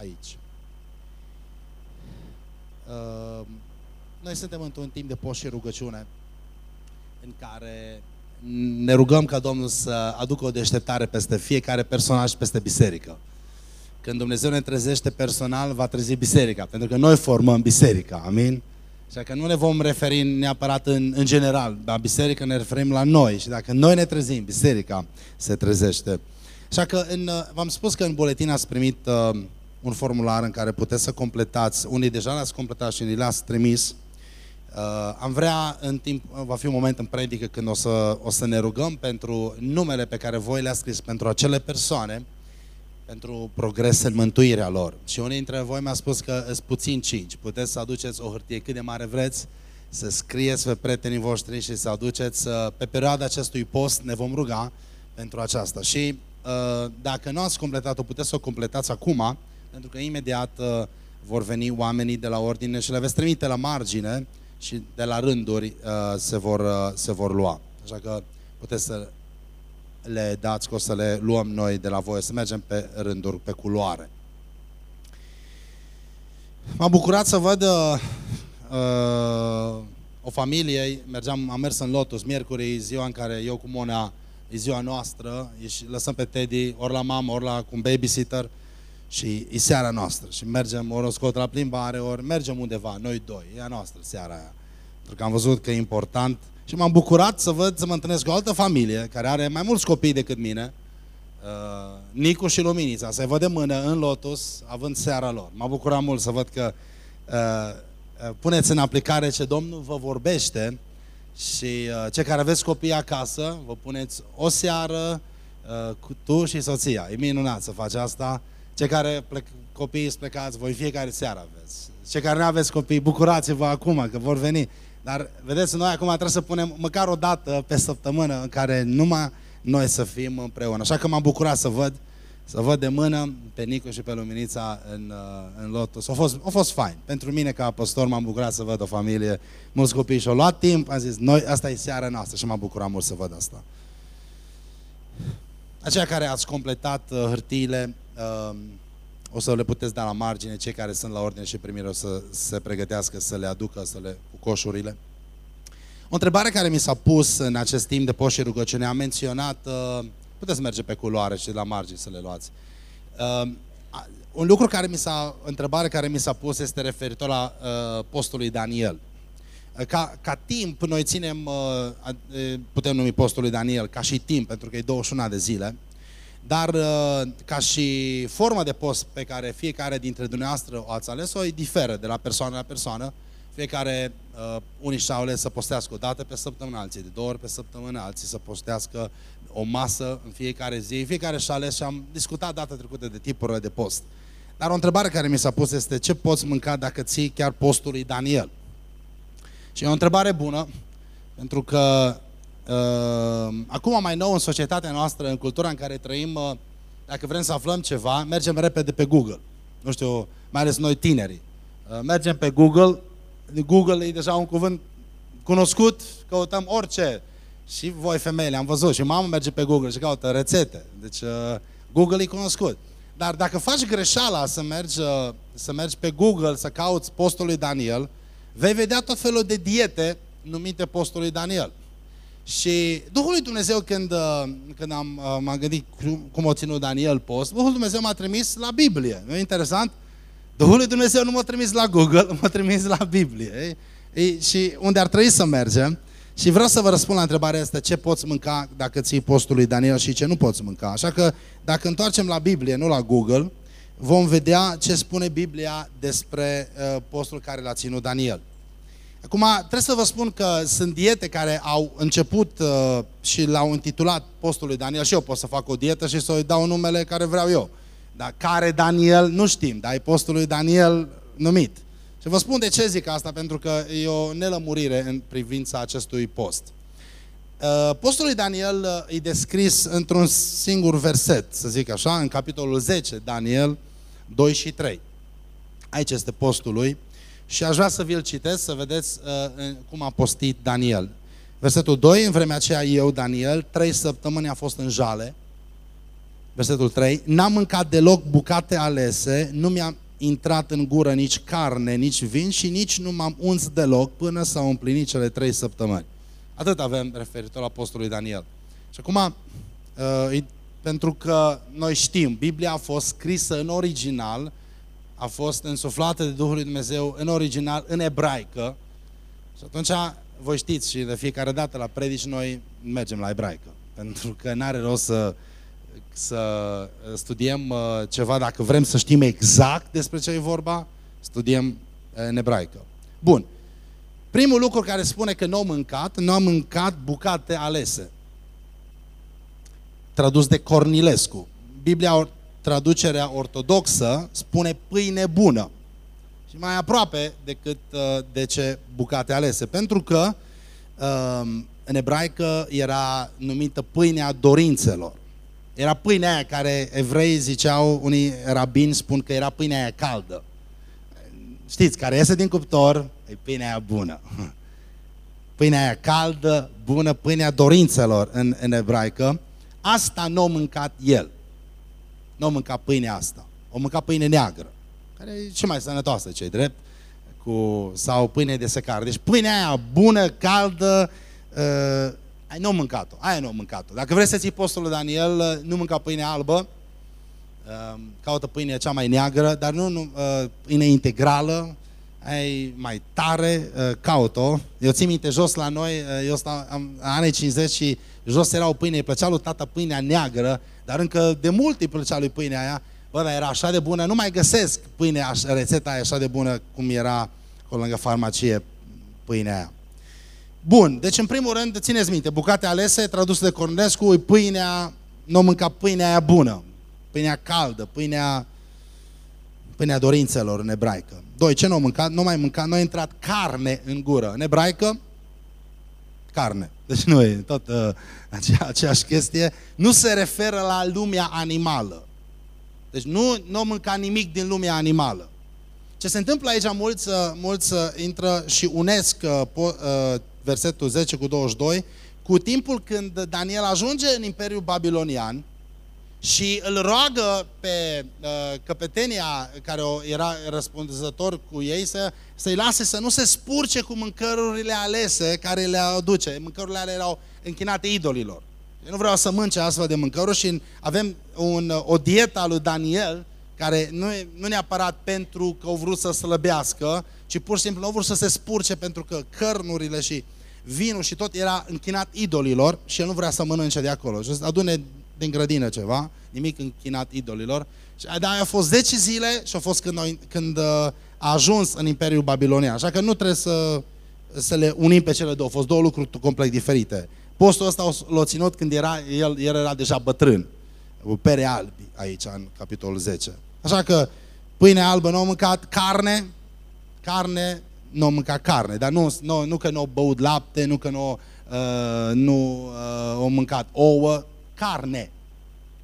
aici. Uh, noi suntem într-un timp de post și rugăciune în care ne rugăm ca Domnul să aducă o deșteptare peste fiecare personaj, peste biserică. Când Dumnezeu ne trezește personal, va trezi biserica, pentru că noi formăm biserica, amin? Așa că nu ne vom referi neapărat în, în general la biserică, ne referim la noi și dacă noi ne trezim, biserica se trezește. Așa că în, v-am spus că în buletin ați primit uh, un formular în care puteți să completați, unii deja l-ați completat și ni l-ați trimis. Uh, am vrea în timp, va fi un moment în predică când o să, o să ne rugăm pentru numele pe care voi le-ați scris pentru acele persoane, pentru progres în mântuirea lor. Și unii dintre voi mi-a spus că sunt puțin cinci. Puteți să aduceți o hârtie cât de mare vreți, să scrieți pe prietenii voștri și să aduceți, uh, pe perioada acestui post ne vom ruga pentru aceasta. Și uh, dacă nu ați completat-o, puteți să o completați acum, pentru că imediat uh, vor veni oamenii de la ordine și le veți trimite la margine și de la rânduri se vor, se vor lua. Așa că puteți să le dați, că o să le luăm noi de la voi, să mergem pe rânduri, pe culoare. M-am bucurat să văd uh, uh, o familie, mergeam, am mers în Lotus. Miercuri, ziua în care eu cu Mona, e ziua noastră, și lăsăm pe Teddy ori la mamă, ori la cu un babysitter și e seara noastră și mergem, ori o scot la plimbare, ori mergem undeva, noi doi, e a noastră seara aia. Pentru că am văzut că e important și m-am bucurat să văd, să mă întâlnesc cu o altă familie care are mai mulți copii decât mine, uh, Nicu și Luminița, să-i văd de mână în Lotus, având seara lor. M-a bucurat mult să văd că uh, uh, puneți în aplicare ce Domnul vă vorbește și uh, cei care aveți copii acasă, vă puneți o seară uh, cu tu și soția. E minunat să faci asta. Cei care plec, copiii sunt plecați, voi fiecare seară aveți. Cei care nu aveți copii, bucurați-vă acum că vor veni. Dar, vedeți, noi acum trebuie să punem măcar o dată pe săptămână în care numai noi să fim împreună. Așa că m-am bucurat să văd, să văd de mână pe Nicu și pe Luminița în, uh, în Lotus. A fost, a fost fain. Pentru mine, ca pastor, m-am bucurat să văd o familie, mulți copii și-au luat timp, am zis, noi, asta e seara noastră și m-am bucurat mult să văd asta. Aceia care ați completat uh, hârtiile, uh, o să le puteți da la margine, cei care sunt la ordine și primire o să se pregătească să le aducă, să le cu coșurile. O întrebare care mi s-a pus în acest timp de post și rugăciune, am menționat, uh, puteți merge pe culoare și la margine să le luați. Uh, un lucru care mi s-a, întrebare care mi s-a pus este referitor la uh, postul lui Daniel. Uh, ca, ca timp, noi ținem, uh, putem numi postul lui Daniel ca și timp, pentru că e 21 de zile, dar uh, ca și forma de post pe care fiecare dintre dumneavoastră o ați ales-o, e diferă de la persoană la persoană. Fiecare, uh, unii și-au ales să postească o dată pe săptămână, alții de două ori pe săptămână, alții să postească o masă în fiecare zi. Fiecare și-a ales și am discutat data trecută de tipurile de post. Dar o întrebare care mi s-a pus este ce poți mânca dacă ții chiar postul lui Daniel? Și e o întrebare bună, pentru că Uh, acum mai nou în societatea noastră, în cultura în care trăim, uh, dacă vrem să aflăm ceva, mergem repede pe Google. Nu știu, mai ales noi tinerii. Uh, mergem pe Google, Google e deja un cuvânt cunoscut, căutăm orice. Și voi femeile, am văzut, și mama merge pe Google și caută rețete. Deci Google e cunoscut. Dar dacă faci greșeala să mergi, să mergi pe Google, să cauți postul lui Daniel, vei vedea tot felul de diete numite postul lui Daniel. Și Duhul lui Dumnezeu, când, uh, când am, uh, m-am gândit cum o ținut Daniel post, Duhul lui Dumnezeu m-a trimis la Biblie. Nu e interesant? Duhul lui Dumnezeu nu m-a trimis la Google, m-a trimis la Biblie. E, și unde ar trebui să mergem. Și vreau să vă răspund la întrebarea asta, ce poți mânca dacă ții postul lui Daniel și ce nu poți mânca. Așa că dacă întoarcem la Biblie, nu la Google, vom vedea ce spune Biblia despre uh, postul care l-a ținut Daniel. Acum, trebuie să vă spun că sunt diete care au început uh, și l-au intitulat postul lui Daniel și eu pot să fac o dietă și să-i dau numele care vreau eu. Dar care Daniel, nu știm, dar e postul lui Daniel numit. Și vă spun de ce zic asta, pentru că e o nelămurire în privința acestui post. Uh, postul lui Daniel uh, e descris într-un singur verset, să zic așa, în capitolul 10, Daniel 2 și 3. Aici este postul lui. Și aș vrea să vi-l citesc, să vedeți uh, cum a postit Daniel. Versetul 2, în vremea aceea eu, Daniel, trei săptămâni a fost în jale versetul 3, n-am mâncat deloc bucate alese, nu mi-a intrat în gură nici carne, nici vin și nici nu m-am uns deloc până s-au împlinit cele trei săptămâni. Atât avem referitor la apostolului Daniel. Și acum, uh, pentru că noi știm, Biblia a fost scrisă în original, a fost însuflată de Duhul lui Dumnezeu în original, în ebraică. Și atunci, voi știți, și de fiecare dată la predici noi mergem la ebraică. Pentru că n-are rost să, să studiem uh, ceva dacă vrem să știm exact despre ce e vorba, studiem uh, în ebraică. Bun. Primul lucru care spune că nu am mâncat, nu am mâncat bucate alese. Tradus de Cornilescu. Biblia, traducerea ortodoxă, spune pâine bună. Și mai aproape decât uh, de ce bucate alese. Pentru că uh, în ebraică era numită pâinea dorințelor. Era pâinea aia care evrei ziceau, unii rabini spun că era pâinea aia caldă. Știți, care iese din cuptor, e pâinea aia bună. Pâinea aia caldă, bună, pâinea dorințelor în, în ebraică. Asta nu a mâncat el. Nu a mâncat pâinea asta. O mâncat pâine neagră, care e și mai sănătoasă, cei drept, cu, sau pâine de secar. Deci pâinea aia bună, caldă, uh, ai nu mâncat-o, aia nu mâncat-o. Dacă vreți să ții postul lui Daniel, uh, nu mânca pâine albă, uh, caută pâine cea mai neagră, dar nu, nu uh, pâine integrală, ai mai tare, uh, caut-o. Eu țin minte, jos la noi, uh, eu stau, am anii 50 și jos era o pâine, îi plăcea lui tata pâinea neagră, dar încă de mult îi plăcea lui pâinea aia, bă, dar era așa de bună, nu mai găsesc pâine, rețeta aia așa de bună cum era acolo lângă farmacie pâinea aia. Bun, deci în primul rând, țineți minte, bucate alese, tradus de Cornescu, e pâinea, nu mânca pâinea aia bună, pâinea caldă, pâinea, pâinea dorințelor în ebraică. Doi, ce nu au mâncat? Nu mai mâncat, nu a intrat carne în gură. În ebraică, carne. Deci nu e tot uh, acea, aceeași chestie. Nu se referă la lumea animală. Deci nu, nu au mâncat nimic din lumea animală. Ce se întâmplă aici, mulți, uh, mulți uh, intră și unesc uh, uh, versetul 10 cu 22, cu timpul când Daniel ajunge în Imperiul Babilonian și îl roagă pe uh, căpetenia care era răspunzător cu ei să, să-i lase să nu se spurce cu mâncărurile alese care le aduce. Mâncărurile alea erau închinate idolilor. Eu nu vreau să mânce astfel de mâncăruri și avem un, o dietă a lui Daniel care nu e nu neapărat pentru că au vrut să slăbească, ci pur și simplu au vrut să se spurce pentru că cărnurile și vinul și tot era închinat idolilor și el nu vrea să mănânce de acolo. Și adune din grădină ceva, nimic închinat idolilor. Și de a fost 10 zile și a fost când, când uh, a ajuns în Imperiul Babilonian. Așa că nu trebuie să, să le unim pe cele două. Au fost două lucruri complet diferite. Postul ăsta l-a ținut când era, el, el era deja bătrân. Cu pere albi aici, în capitolul 10. Așa că pâine albă nu au mâncat, carne, carne, nu au mâncat carne, dar nu, nu, nu că nu au băut lapte, nu că nu, uh, nu uh, au mâncat ouă, carne.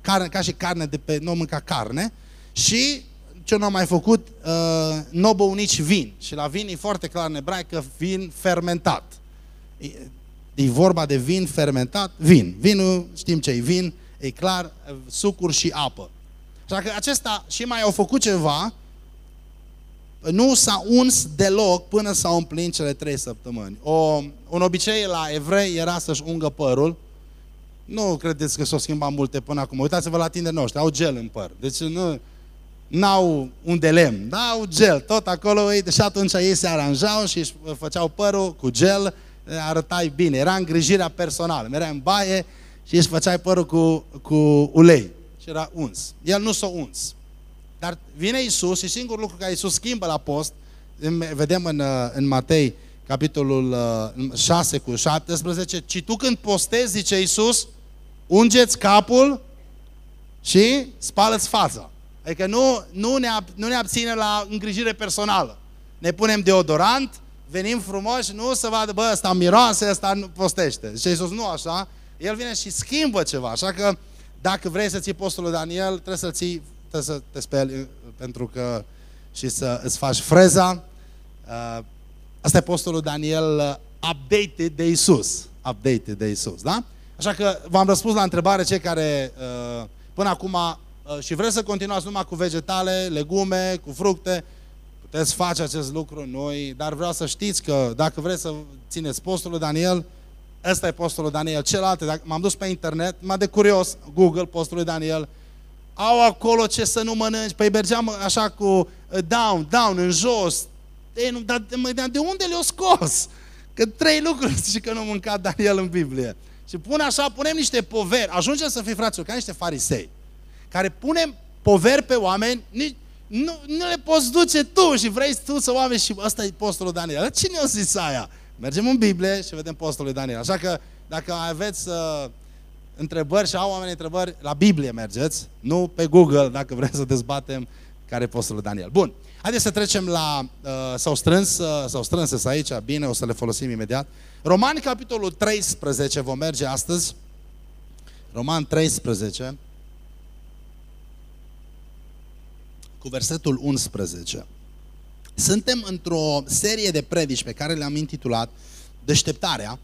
carne. Ca și carne de pe, nu au mâncat carne și ce nu au mai făcut, uh, nu au băut nici vin. Și la vin e foarte clar în ebraică vin fermentat. E, e vorba de vin fermentat, vin. Vinul, știm ce e vin, e clar, sucuri și apă. Așa că acesta și mai au făcut ceva, nu s-a uns deloc până s-au împlinit cele trei săptămâni. O, un obicei la evrei era să-și ungă părul. Nu credeți că s-au schimbat multe până acum. Uitați-vă la tine noștri, au gel în păr. Deci nu n-au un de lemn, da, au gel, tot acolo, uite, și atunci ei se aranjau și își făceau părul cu gel, arătai bine, era îngrijirea personală, merea în baie și își făceai părul cu, cu ulei și era uns. El nu s-a uns. Dar vine Isus și singurul lucru care Isus schimbă la post, vedem în, în Matei, capitolul 6 cu 17, ci tu când postezi, zice Isus, ungeți capul și spală-ți fața. Adică nu, nu, ne, nu ne abține la îngrijire personală. Ne punem deodorant, venim frumos, nu să vadă, bă, ăsta miroase, ăsta nu postește. Și Iisus nu așa, El vine și schimbă ceva. Așa că dacă vrei să ții postul lui Daniel, trebuie să ții, trebuie să te speli uh, pentru că și să îți faci freza. Uh, asta e postul lui Daniel uh, updated de Isus. Updated de Isus, da? Așa că v-am răspuns la întrebare cei care uh, până acum uh, și vreți să continuați numai cu vegetale, legume, cu fructe, puteți face acest lucru noi, dar vreau să știți că dacă vreți să țineți postul lui Daniel, ăsta e postul lui Daniel. Celelalte, dacă m-am dus pe internet, m-a de curios, Google, postul lui Daniel, au acolo ce să nu mănânci. Păi mergeam așa cu uh, down, down, în jos. Ei, nu, dar de unde le-o scos? Că trei lucruri zice că nu mânca Daniel în Biblie. Și pune așa, punem niște poveri. Ajungem să fim fraților, ca niște farisei, care punem poveri pe oameni, nici, nu, nu le poți duce tu și vrei tu să oameni și ăsta e postulul Daniel. Dar cine o zis aia? Mergem în Biblie și vedem postulul Daniel. Așa că dacă aveți uh, întrebări și au oameni întrebări, la Biblie mergeți, nu pe Google, dacă vreți să dezbatem care e postul Daniel. Bun, haideți să trecem la, uh, s-au strâns, uh, s-au strâns aici, bine, o să le folosim imediat. Romani, capitolul 13, vom merge astăzi. Roman 13, cu versetul 11. Suntem într-o serie de predici pe care le-am intitulat Deșteptarea,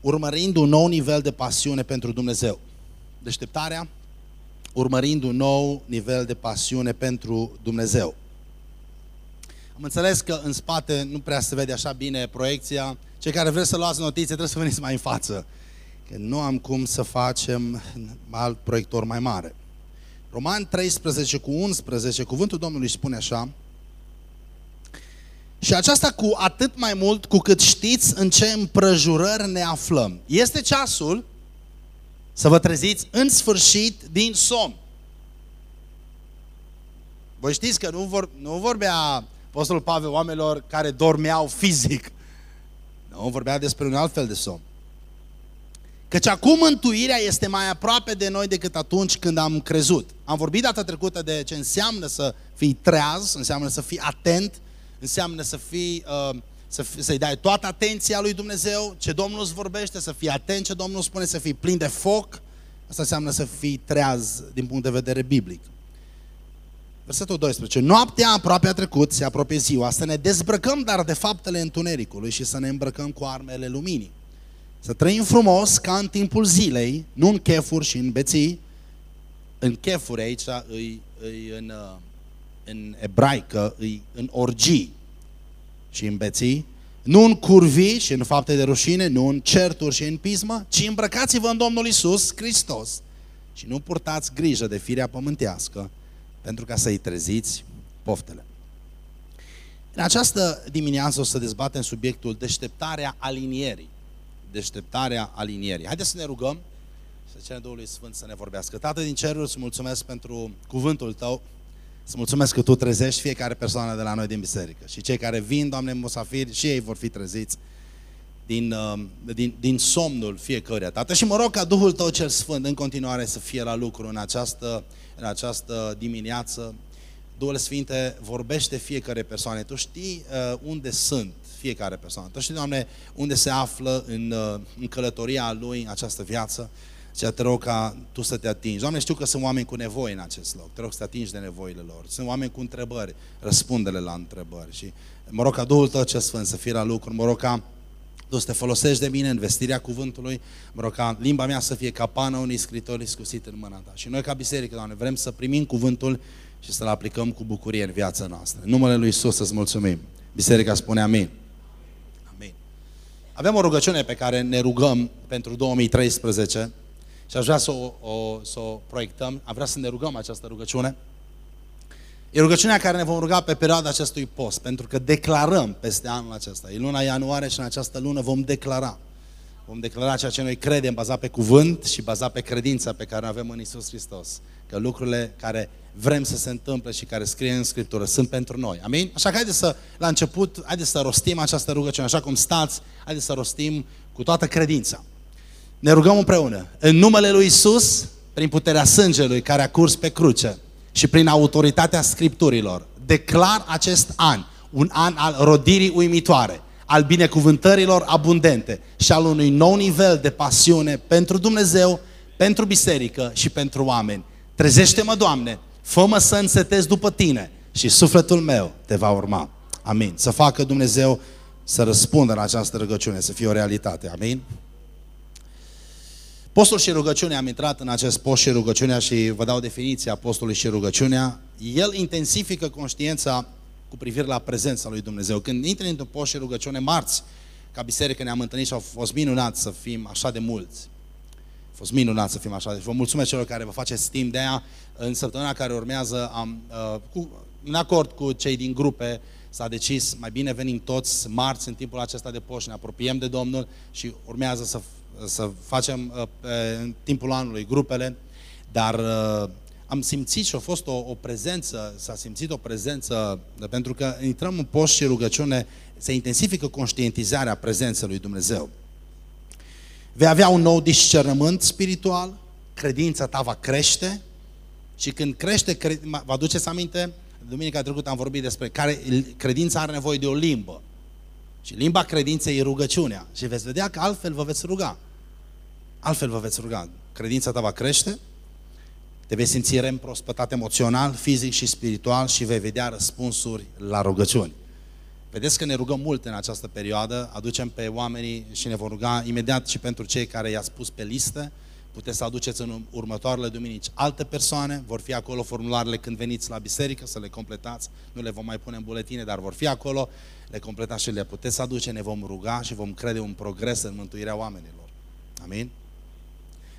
urmărind un nou nivel de pasiune pentru Dumnezeu. Deșteptarea, urmărind un nou nivel de pasiune pentru Dumnezeu. Am înțeles că în spate nu prea se vede așa bine proiecția. Cei care vreți să luați notițe trebuie să veniți mai în față. Că nu am cum să facem alt proiector mai mare. Roman 13 cu 11, cuvântul Domnului spune așa, și aceasta cu atât mai mult cu cât știți în ce împrăjurări ne aflăm. Este ceasul să vă treziți în sfârșit din somn. Voi știți că nu, vor, nu vorbea Apostolul Pavel oamenilor care dormeau fizic. Nu, vorbea despre un alt fel de somn. Căci acum mântuirea este mai aproape de noi decât atunci când am crezut. Am vorbit data trecută de ce înseamnă să fii treaz, înseamnă să fii atent, înseamnă să fii, uh, să fii, să-i dai toată atenția lui Dumnezeu, ce Domnul îți vorbește, să fii atent ce Domnul spune, să fii plin de foc. Asta înseamnă să fii treaz din punct de vedere biblic. Versetul 12. Noaptea aproape a trecut, se apropie ziua, să ne dezbrăcăm dar de faptele întunericului și să ne îmbrăcăm cu armele luminii. Să trăim frumos ca în timpul zilei, nu în chefuri și în beții. În chefuri aici îi, îi în, uh, în ebraică, îi în orgii și în beții. Nu în curvi și în fapte de rușine, nu în certuri și în pismă, ci îmbrăcați-vă în Domnul Isus Hristos și nu purtați grijă de firea pământească, pentru ca să-i treziți poftele. În această dimineață o să dezbatem subiectul deșteptarea alinierii. Deșteptarea alinierii. Haideți să ne rugăm să cerem Duhului Sfânt să ne vorbească. Tată din ceruri, îți mulțumesc pentru cuvântul Tău. Îți mulțumesc că Tu trezești fiecare persoană de la noi din biserică. Și cei care vin, Doamne, musafiri, și ei vor fi treziți din, uh, din, din somnul fiecăruia, Tată. Și mă rog ca Duhul Tău cel Sfânt în continuare să fie la lucru în această, în această dimineață. Duhul Sfinte vorbește fiecare persoană. Tu știi uh, unde sunt fiecare persoană. Tu știi, Doamne, unde se află în, uh, în călătoria Lui în această viață. Și te rog ca Tu să te atingi. Doamne, știu că sunt oameni cu nevoi în acest loc. Te rog să te atingi de nevoile lor. Sunt oameni cu întrebări. Răspundele la întrebări. Și mă rog ca Duhul Tău cel Sfânt să fie la lucru. Mă rog ca tu să te folosești de mine în vestirea cuvântului, mă rog ca limba mea să fie ca pană unui scritor iscusit în mâna ta. Și noi ca biserică, Doamne, vrem să primim cuvântul și să-l aplicăm cu bucurie în viața noastră. În numele Lui Isus să-ți mulțumim. Biserica spune amin. Amin. Avem o rugăciune pe care ne rugăm pentru 2013 și aș vrea să o, o, să o proiectăm. Am vrea să ne rugăm această rugăciune. E rugăciunea care ne vom ruga pe perioada acestui post, pentru că declarăm peste anul acesta. E luna ianuarie și în această lună vom declara. Vom declara ceea ce noi credem, bazat pe cuvânt și bazat pe credința pe care o avem în Isus Hristos. Că lucrurile care vrem să se întâmple și care scrie în Scriptură sunt pentru noi. Amin? Așa că haideți să, la început, haideți să rostim această rugăciune, așa cum stați, haideți să rostim cu toată credința. Ne rugăm împreună. În numele Lui Isus, prin puterea sângelui care a curs pe cruce, și prin autoritatea Scripturilor declar acest an un an al rodirii uimitoare, al binecuvântărilor abundente și al unui nou nivel de pasiune pentru Dumnezeu, pentru biserică și pentru oameni. Trezește-mă, Doamne, fă-mă să însetez după Tine și sufletul meu te va urma. Amin. Să facă Dumnezeu să răspundă la această rugăciune, să fie o realitate. Amin. Postul și rugăciunea, am intrat în acest post și rugăciunea și vă dau definiția postului și rugăciunea. El intensifică conștiința cu privire la prezența lui Dumnezeu. Când intri într-un post și rugăciune marți, ca biserică ne-am întâlnit și au fost minunat să fim așa de mulți. A fost minunat să fim așa. Deci vă mulțumesc celor care vă faceți timp de aia. În săptămâna care urmează, am, uh, cu, în acord cu cei din grupe, s-a decis, mai bine venim toți marți în timpul acesta de post și ne apropiem de Domnul și urmează să, să facem uh, în timpul anului grupele, dar uh, am simțit și a fost o, o prezență, s-a simțit o prezență, pentru că intrăm în post și rugăciune, se intensifică conștientizarea prezenței lui Dumnezeu. Vei avea un nou discernământ spiritual, credința ta va crește și când crește, cre... vă aduceți aminte, duminica trecută am vorbit despre care credința are nevoie de o limbă. Și limba credinței e rugăciunea. Și veți vedea că altfel vă veți ruga. Altfel vă veți ruga. Credința ta va crește, te vei simți reîmprospătat emoțional, fizic și spiritual și vei vedea răspunsuri la rugăciuni. Vedeți că ne rugăm mult în această perioadă, aducem pe oamenii și ne vom ruga imediat și pentru cei care i-ați pus pe listă, puteți să aduceți în următoarele duminici alte persoane, vor fi acolo formularele când veniți la biserică să le completați, nu le vom mai pune în buletine, dar vor fi acolo, le completați și le puteți aduce, ne vom ruga și vom crede un progres în mântuirea oamenilor. Amin?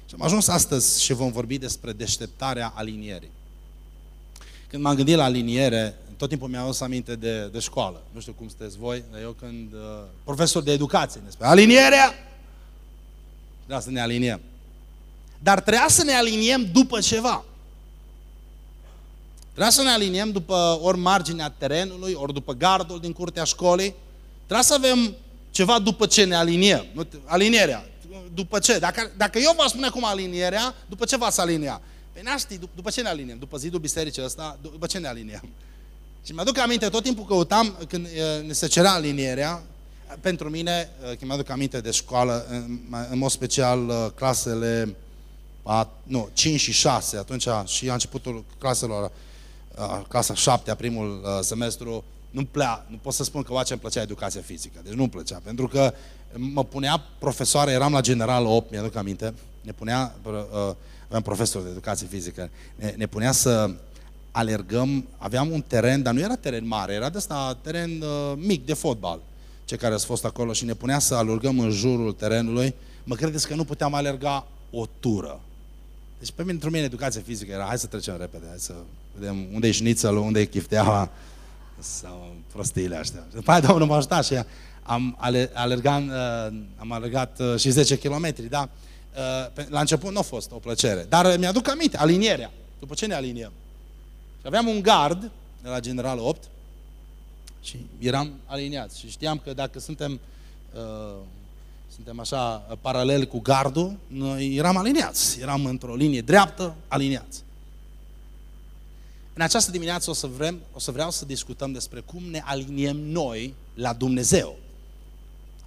Și am ajuns astăzi și vom vorbi despre deșteptarea alinierii. Când m-am gândit la aliniere, tot timpul mi-am adus aminte de, de școală. Nu știu cum sunteți voi, dar eu când... Uh, profesor de educație ne spune, alinierea! Trebuia să ne aliniem. Dar trebuia să ne aliniem după ceva. Trebuia să ne aliniem după ori marginea terenului, ori după gardul din curtea școlii. Trebuia să avem ceva după ce ne aliniem. Alinierea după ce? Dacă, dacă eu vă spune cum alinierea, după ce v-ați alinia? Păi n după ce ne aliniem? După zidul bisericii ăsta, după ce ne aliniem? Și mi-aduc aminte, tot timpul căutam, când ne se cerea alinierea, pentru mine, când mi-aduc aminte de școală, în, în mod special clasele a, nu, 5 și 6, atunci și la începutul claselor, clasa 7, a primul semestru, nu plea, nu pot să spun că oace îmi plăcea educația fizică, deci nu-mi plăcea, pentru că mă punea profesoară, eram la General 8, mi-aduc aminte, ne punea, uh, aveam profesor de educație fizică, ne, ne punea să alergăm, aveam un teren, dar nu era teren mare, era de asta teren uh, mic de fotbal, cei care au fost acolo și ne punea să alergăm în jurul terenului, mă credeți că nu puteam alerga o tură. Deci pe mine, pentru mine educație fizică era, hai să trecem repede, hai să vedem unde e șnițelul, unde e chifteaua, sau prostiile astea. După aia Domnul m-a ajutat și am, alergat, uh, am alergat uh, și 10 km, da? Uh, la început nu a fost o plăcere, dar mi-aduc aminte, alinierea. După ce ne aliniem? Și aveam un gard de la General 8 și eram aliniați. Și știam că dacă suntem, uh, suntem așa paralel cu gardul, noi eram aliniați. Eram într-o linie dreaptă, aliniați. În această dimineață o să, vrem, o să vreau să discutăm despre cum ne aliniem noi la Dumnezeu.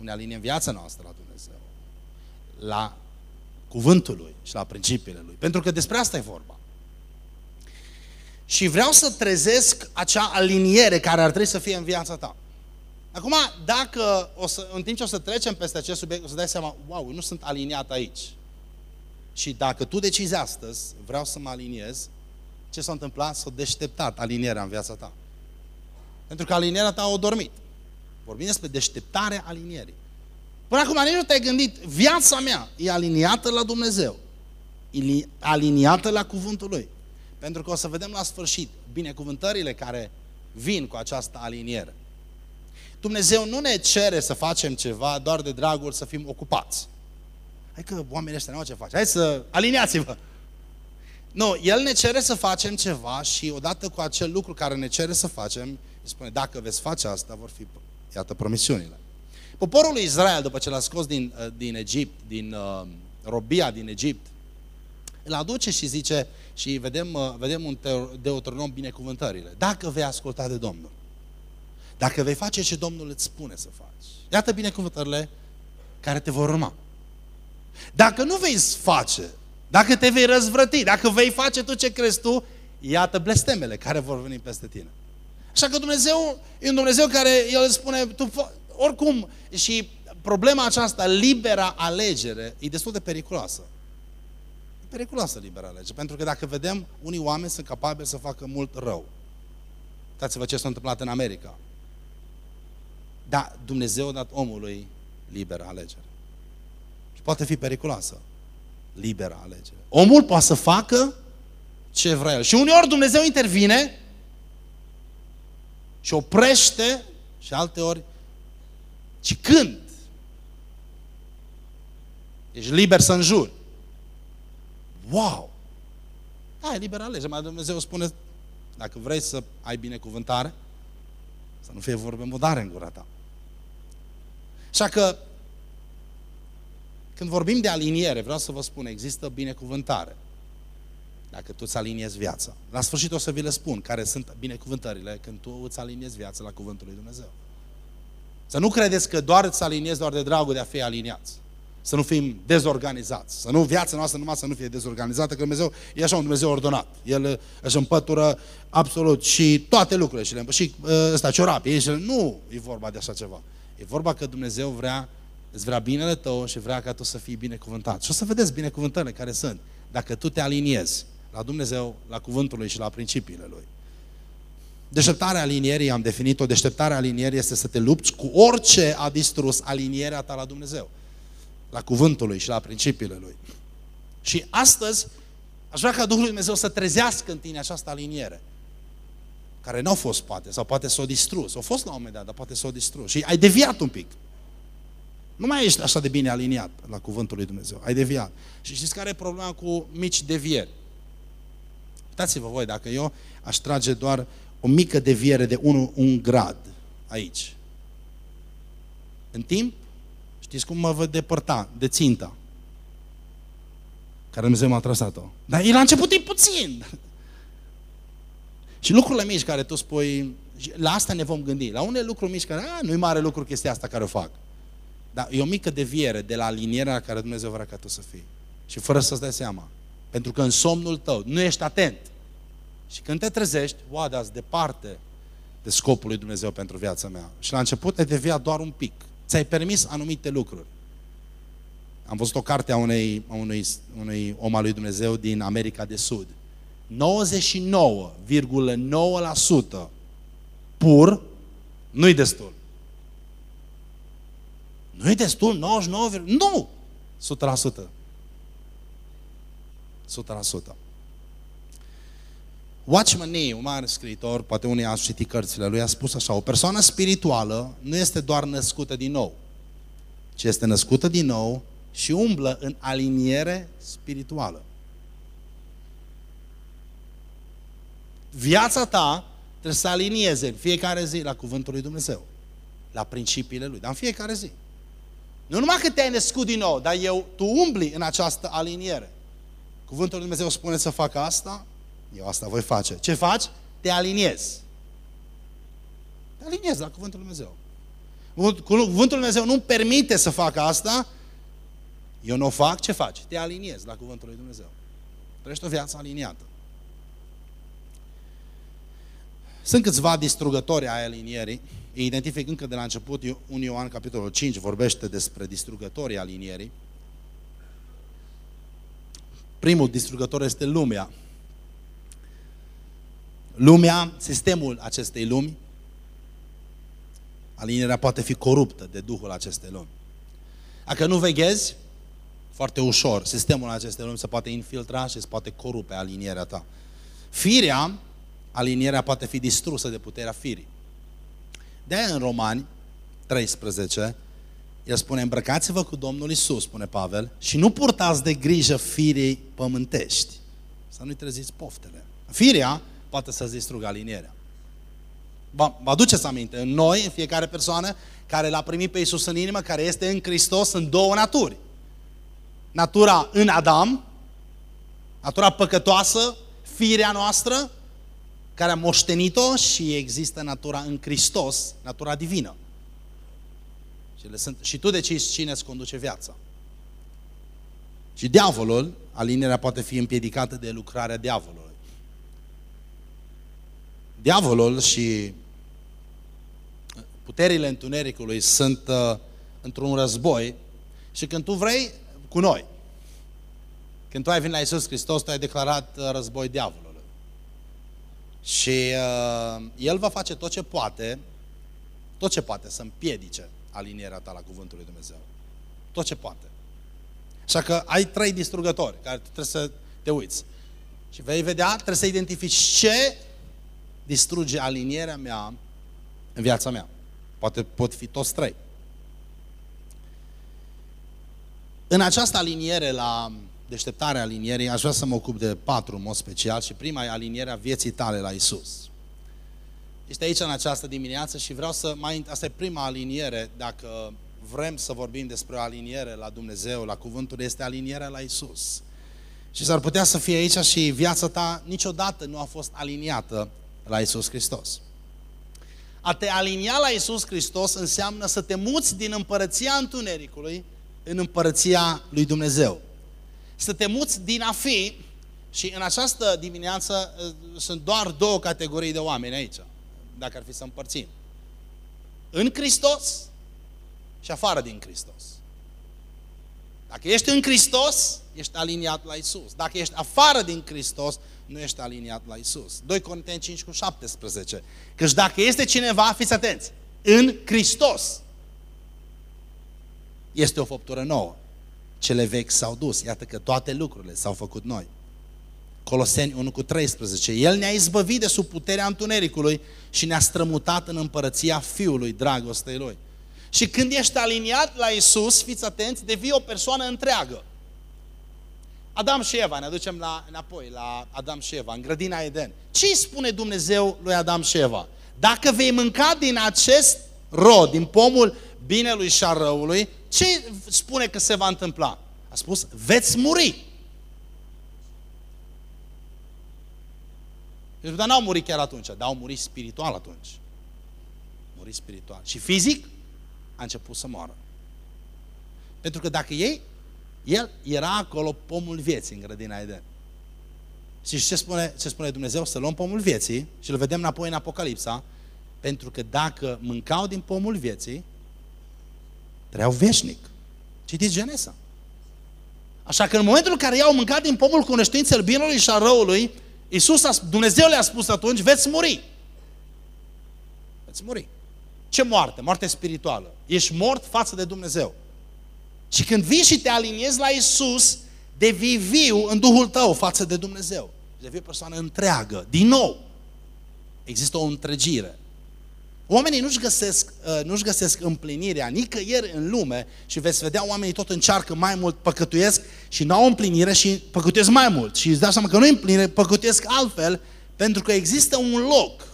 Cum ne aliniem viața noastră la Dumnezeu. La cuvântul Lui și la principiile Lui. Pentru că despre asta e vorba. Și vreau să trezesc acea aliniere care ar trebui să fie în viața ta. Acum, dacă o să, în timp ce o să trecem peste acest subiect, o să dai seama, wow, nu sunt aliniat aici. Și dacă tu decizi astăzi, vreau să mă aliniez, ce s-a întâmplat? S-a deșteptat alinierea în viața ta. Pentru că alinierea ta a dormit. Vorbim despre deșteptarea alinierii. Până acum nici nu te-ai gândit, viața mea e aliniată la Dumnezeu. E aliniată la cuvântul Lui. Pentru că o să vedem la sfârșit binecuvântările care vin cu această aliniere. Dumnezeu nu ne cere să facem ceva doar de dragul să fim ocupați. Hai că oamenii ăștia nu au ce face. Hai să aliniați-vă. Nu, El ne cere să facem ceva și odată cu acel lucru care ne cere să facem, îi spune, dacă veți face asta, vor fi, iată, promisiunile. Poporul lui Israel, după ce l-a scos din, uh, din Egipt, din uh, robia din Egipt, îl aduce și zice, și vedem, uh, vedem un deuteronom binecuvântările. Dacă vei asculta de Domnul, dacă vei face ce Domnul îți spune să faci, iată binecuvântările care te vor urma. Dacă nu vei face dacă te vei răzvrăti, dacă vei face tu ce crezi tu, iată blestemele care vor veni peste tine. Așa că Dumnezeu e un Dumnezeu care El spune, tu oricum, și problema aceasta, libera alegere, e destul de periculoasă. periculoasă libera alegere. Pentru că dacă vedem, unii oameni sunt capabili să facă mult rău. Uitați-vă ce s-a întâmplat în America. Da, Dumnezeu a dat omului liberă alegere. Și poate fi periculoasă. Liberă alegere. Omul poate să facă ce vrea el. Și uneori Dumnezeu intervine și oprește și alte ori și când ești liber să înjuri. Wow! Da, e liber alege. Mai Dumnezeu spune, dacă vrei să ai binecuvântare, să nu fie vorbe mudare în gura ta. Așa că, când vorbim de aliniere, vreau să vă spun, există binecuvântare. Dacă tu îți aliniezi viața. La sfârșit o să vi le spun care sunt binecuvântările când tu îți aliniezi viața la Cuvântul lui Dumnezeu. Să nu credeți că doar îți aliniezi doar de dragul de a fi aliniați. Să nu fim dezorganizați. Să nu viața noastră numai să nu fie dezorganizată, că Dumnezeu e așa un Dumnezeu ordonat. El își împătură absolut și toate lucrurile. Și, le, și uh, ăsta, ciorapii. Și, nu e vorba de așa ceva. E vorba că Dumnezeu vrea, îți vrea binele tău și vrea ca tu să fii binecuvântat. Și o să vedeți binecuvântările care sunt. Dacă tu te aliniezi la Dumnezeu, la cuvântul lui și la principiile lui. Deșteptarea alinierii, am definit-o, deșteptarea alinierii este să te lupți cu orice a distrus alinierea ta la Dumnezeu, la cuvântul lui și la principiile lui. Și astăzi aș vrea ca Duhul lui Dumnezeu să trezească în tine această aliniere care nu au fost poate, sau poate s-au distrus. Au fost la un moment dat, dar poate s-au distrus. Și ai deviat un pic. Nu mai ești așa de bine aliniat la cuvântul lui Dumnezeu. Ai deviat. Și știți care e problema cu mici devieri? Uitați-vă voi, dacă eu aș trage doar o mică deviere de un, un grad aici. În timp, știți cum mă văd depărta de ținta care Dumnezeu m-a trasat-o. Dar el a început e puțin. Și lucrurile mici care tu spui, la asta ne vom gândi. La unele lucruri mici care, nu-i mare lucru chestia asta care o fac. Dar e o mică deviere de la alinierea la care Dumnezeu vrea ca tu să fii. Și fără să-ți dai seama. Pentru că în somnul tău nu ești atent. Și când te trezești, oada departe de scopul lui Dumnezeu pentru viața mea. Și la început te devia doar un pic. Ți-ai permis anumite lucruri. Am văzut o carte a unei, a unui, unui om al lui Dumnezeu din America de Sud. 99,9% pur nu-i destul. Nu-i destul? 99, nu! 100%. 100%. Watchman Nee, un mare scriitor, poate unii ați citit cărțile lui, a spus așa, o persoană spirituală nu este doar născută din nou, ci este născută din nou și umblă în aliniere spirituală. Viața ta trebuie să alinieze în fiecare zi la cuvântul lui Dumnezeu, la principiile lui, dar în fiecare zi. Nu numai că te-ai născut din nou, dar eu, tu umbli în această aliniere. Cuvântul lui Dumnezeu spune să fac asta, eu asta voi face. Ce faci? Te aliniezi. Te aliniezi la Cuvântul Lui Dumnezeu. Cuvântul Lui Dumnezeu nu permite să fac asta, eu nu o fac, ce faci? Te aliniezi la Cuvântul Lui Dumnezeu. Trăiești o viață aliniată. Sunt câțiva distrugători ai alinierii. Îi identific încă de la început. 1 Ioan, capitolul 5, vorbește despre distrugătorii alinierii. Primul distrugător este lumea. Lumea, sistemul acestei lumi, alinierea poate fi coruptă de Duhul acestei lumi. Dacă nu veghezi, foarte ușor, sistemul acestei lumi se poate infiltra și se poate corupe alinierea ta. Firea, alinierea poate fi distrusă de puterea firii. de în Romani 13, el spune, îmbrăcați-vă cu Domnul Isus, spune Pavel, și nu purtați de grijă firii pământești. Să nu-i treziți poftele. Firea poate să-ți distrugă alinierea. Vă aduceți aminte, în noi, în fiecare persoană care l-a primit pe Iisus în inimă, care este în Hristos, sunt două naturi. Natura în Adam, natura păcătoasă, firea noastră, care a moștenit-o și există natura în Hristos, natura divină. Și, le sunt, și tu decizi cine îți conduce viața. Și diavolul, alinierea poate fi împiedicată de lucrarea diavolului diavolul și puterile întunericului sunt uh, într-un război și când tu vrei, cu noi. Când tu ai venit la Iisus Hristos, tu ai declarat uh, război diavolului. Și uh, El va face tot ce poate, tot ce poate să împiedice alinierea ta la Cuvântul lui Dumnezeu. Tot ce poate. Așa că ai trei distrugători care trebuie să te uiți. Și vei vedea, trebuie să identifici ce distruge alinierea mea în viața mea. Poate pot fi toți trei. În această aliniere la deșteptarea alinierii, aș vrea să mă ocup de patru în mod special și prima e alinierea vieții tale la Isus. Este aici în această dimineață și vreau să mai... Asta e prima aliniere, dacă vrem să vorbim despre o aliniere la Dumnezeu, la cuvântul, este alinierea la Isus. Și s-ar putea să fie aici și viața ta niciodată nu a fost aliniată la Isus Hristos. A te alinia la Isus Hristos înseamnă să te muți din împărăția întunericului în împărăția lui Dumnezeu. Să te muți din a fi, și în această dimineață uh, sunt doar două categorii de oameni aici, dacă ar fi să împărțim. În Hristos și afară din Hristos. Dacă ești în Hristos, ești aliniat la Isus. Dacă ești afară din Hristos, nu ești aliniat la Isus. 2 Corinteni 5 cu 17. Căci dacă este cineva, fiți atenți, în Hristos, este o făptură nouă. Cele vechi s-au dus. Iată că toate lucrurile s-au făcut noi. Coloseni 1 cu 13. El ne-a izbăvit de sub puterea întunericului și ne-a strămutat în împărăția Fiului dragostei Lui. Și când ești aliniat la Isus, fiți atenți, devii o persoană întreagă. Adam și Eva, ne aducem la, înapoi la Adam și Eva, în grădina Eden. Ce îi spune Dumnezeu lui Adam și Eva? Dacă vei mânca din acest rod, din pomul binelui și a răului, ce spune că se va întâmpla? A spus, veți muri. Deci, dar n-au murit chiar atunci, dar au murit spiritual atunci. Murit spiritual. Și fizic a început să moară. Pentru că dacă ei, el era acolo pomul vieții în grădina Eden. Și ce spune, ce spune Dumnezeu? Să luăm pomul vieții și îl vedem înapoi în Apocalipsa, pentru că dacă mâncau din pomul vieții, trăiau veșnic. Citiți Genesa. Așa că în momentul în care i-au mâncat din pomul cunoștinței binului și a răului, Iisus a, Dumnezeu le-a spus atunci, veți muri. Veți muri. Ce moarte? Moarte spirituală. Ești mort față de Dumnezeu. Și când vii și te aliniezi la Isus, devii viu în Duhul tău față de Dumnezeu. Devii o persoană întreagă. Din nou, există o întregire. Oamenii nu-și găsesc, uh, nu-și găsesc împlinirea nicăieri în lume și veți vedea oamenii tot încearcă mai mult, păcătuiesc și nu au împlinire și păcătuiesc mai mult. Și îți dai seama că nu împlinire, păcătuiesc altfel, pentru că există un loc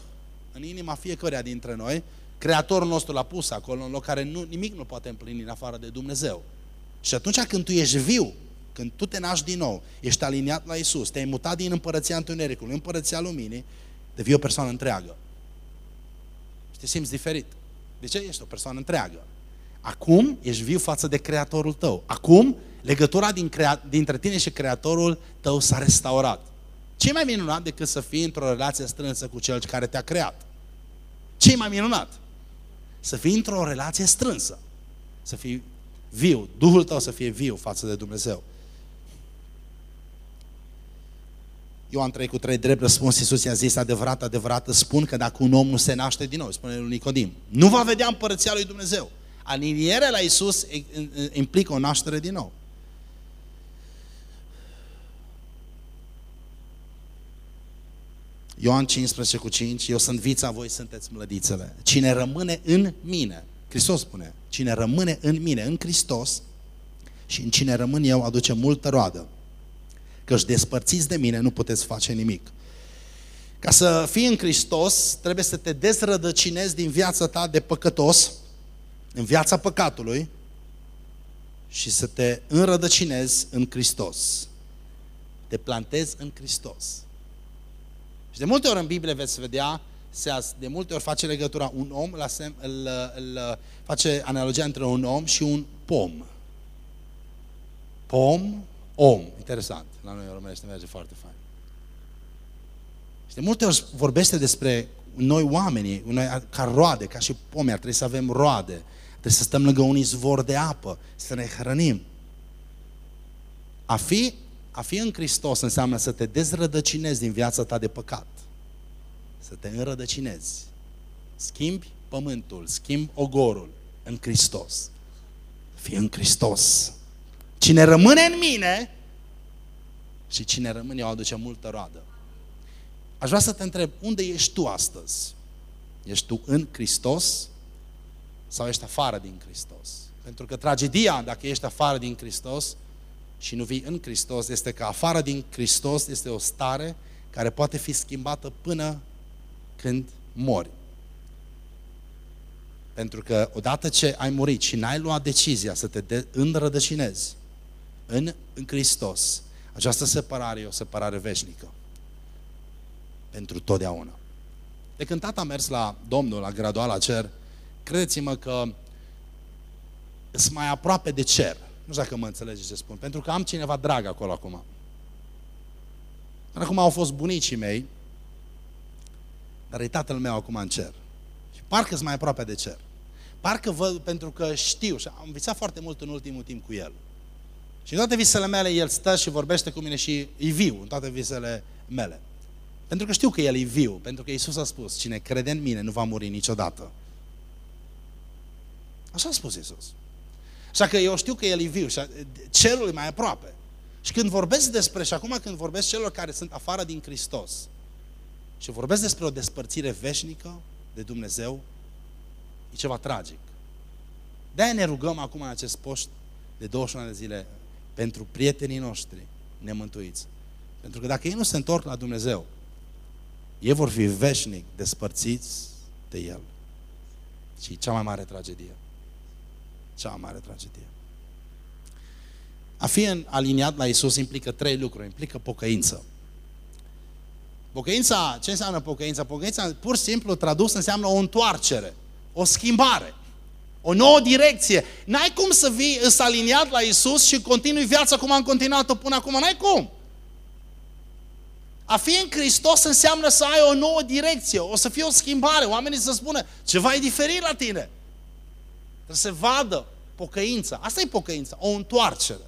în inima fiecăruia dintre noi, Creatorul nostru l-a pus acolo, în loc care nu, nimic nu poate împlini în afară de Dumnezeu. Și atunci când tu ești viu, când tu te naști din nou, ești aliniat la Isus, te-ai mutat din împărăția întunericului, împărăția luminii, devii o persoană întreagă. Și te simți diferit. De ce? Ești o persoană întreagă. Acum ești viu față de Creatorul tău. Acum legătura din crea- dintre tine și Creatorul tău s-a restaurat. Ce mai minunat decât să fii într-o relație strânsă cu Cel care te-a creat? ce mai minunat? Să fii într-o relație strânsă. Să fii viu. Duhul tău să fie viu față de Dumnezeu. Ioan 3 cu 3, drept răspuns, Iisus i-a zis, adevărat, adevărat, spun că dacă un om nu se naște din nou, spune lui Nicodim, nu va vedea împărăția lui Dumnezeu. Alinierea la Iisus implică o naștere din nou. Ioan 15 cu 5, eu sunt vița, voi sunteți mlădițele. Cine rămâne în mine, Hristos spune, cine rămâne în mine, în Hristos, și în cine rămân eu, aduce multă roadă. Căci despărțiți de mine, nu puteți face nimic. Ca să fii în Hristos, trebuie să te dezrădăcinezi din viața ta de păcătos, în viața păcatului, și să te înrădăcinezi în Hristos. Te plantezi în Hristos. Și de multe ori în Biblie veți vedea, de multe ori face legătura un om, la sem, îl, îl, face analogia între un om și un pom. Pom, om. Interesant. La noi românește merge foarte fain. Și de multe ori vorbește despre noi oamenii, noi ca roade, ca și pomi, ar trebui să avem roade. Trebuie să stăm lângă un izvor de apă, să ne hrănim. A fi a fi în Hristos înseamnă să te dezrădăcinezi din viața ta de păcat. Să te înrădăcinezi. Schimbi pământul, schimbi ogorul în Hristos. Fi în Hristos. Cine rămâne în mine și cine rămâne o aduce multă roadă. Aș vrea să te întreb, unde ești tu astăzi? Ești tu în Hristos sau ești afară din Hristos? Pentru că tragedia, dacă ești afară din Hristos și nu vii în Hristos, este că afară din Hristos este o stare care poate fi schimbată până când mori. Pentru că odată ce ai murit și n-ai luat decizia să te de- înrădăcinezi în, în Hristos, această separare e o separare veșnică. Pentru totdeauna. De când tata a mers la Domnul, la gradual la cer, credeți-mă că sunt mai aproape de cer. Nu știu dacă mă înțelegeți ce spun. Pentru că am cineva drag acolo acum. Dar acum au fost bunicii mei, dar e tatăl meu acum în cer. Și parcă sunt mai aproape de cer. Parcă văd, pentru că știu, și am visat foarte mult în ultimul timp cu el. Și în toate visele mele el stă și vorbește cu mine și e viu în toate visele mele. Pentru că știu că el e viu, pentru că Isus a spus, cine crede în mine nu va muri niciodată. Așa a spus Isus. Așa că eu știu că el e viu și cerul e mai aproape. Și când vorbesc despre, și acum când vorbesc celor care sunt afară din Hristos, și vorbesc despre o despărțire veșnică de Dumnezeu, e ceva tragic. De-aia ne rugăm acum în acest post de 21 de zile pentru prietenii noștri nemântuiți. Pentru că dacă ei nu se întorc la Dumnezeu, ei vor fi veșnic despărțiți de El. Și e cea mai mare tragedie. Cea mai mare tragedie. A fi în aliniat la Isus implică trei lucruri. Implică pocăință. Pocăința, ce înseamnă pocăința? Pocăința, pur și simplu tradus, înseamnă o întoarcere, o schimbare, o nouă direcție. N-ai cum să vii să aliniat la Isus și continui viața cum am continuat-o până acum. N-ai cum. A fi în Hristos înseamnă să ai o nouă direcție, o să fie o schimbare. Oamenii să spună, ceva e diferit la tine. Trebuie să vadă pocăința. Asta e pocăința, o întoarcere.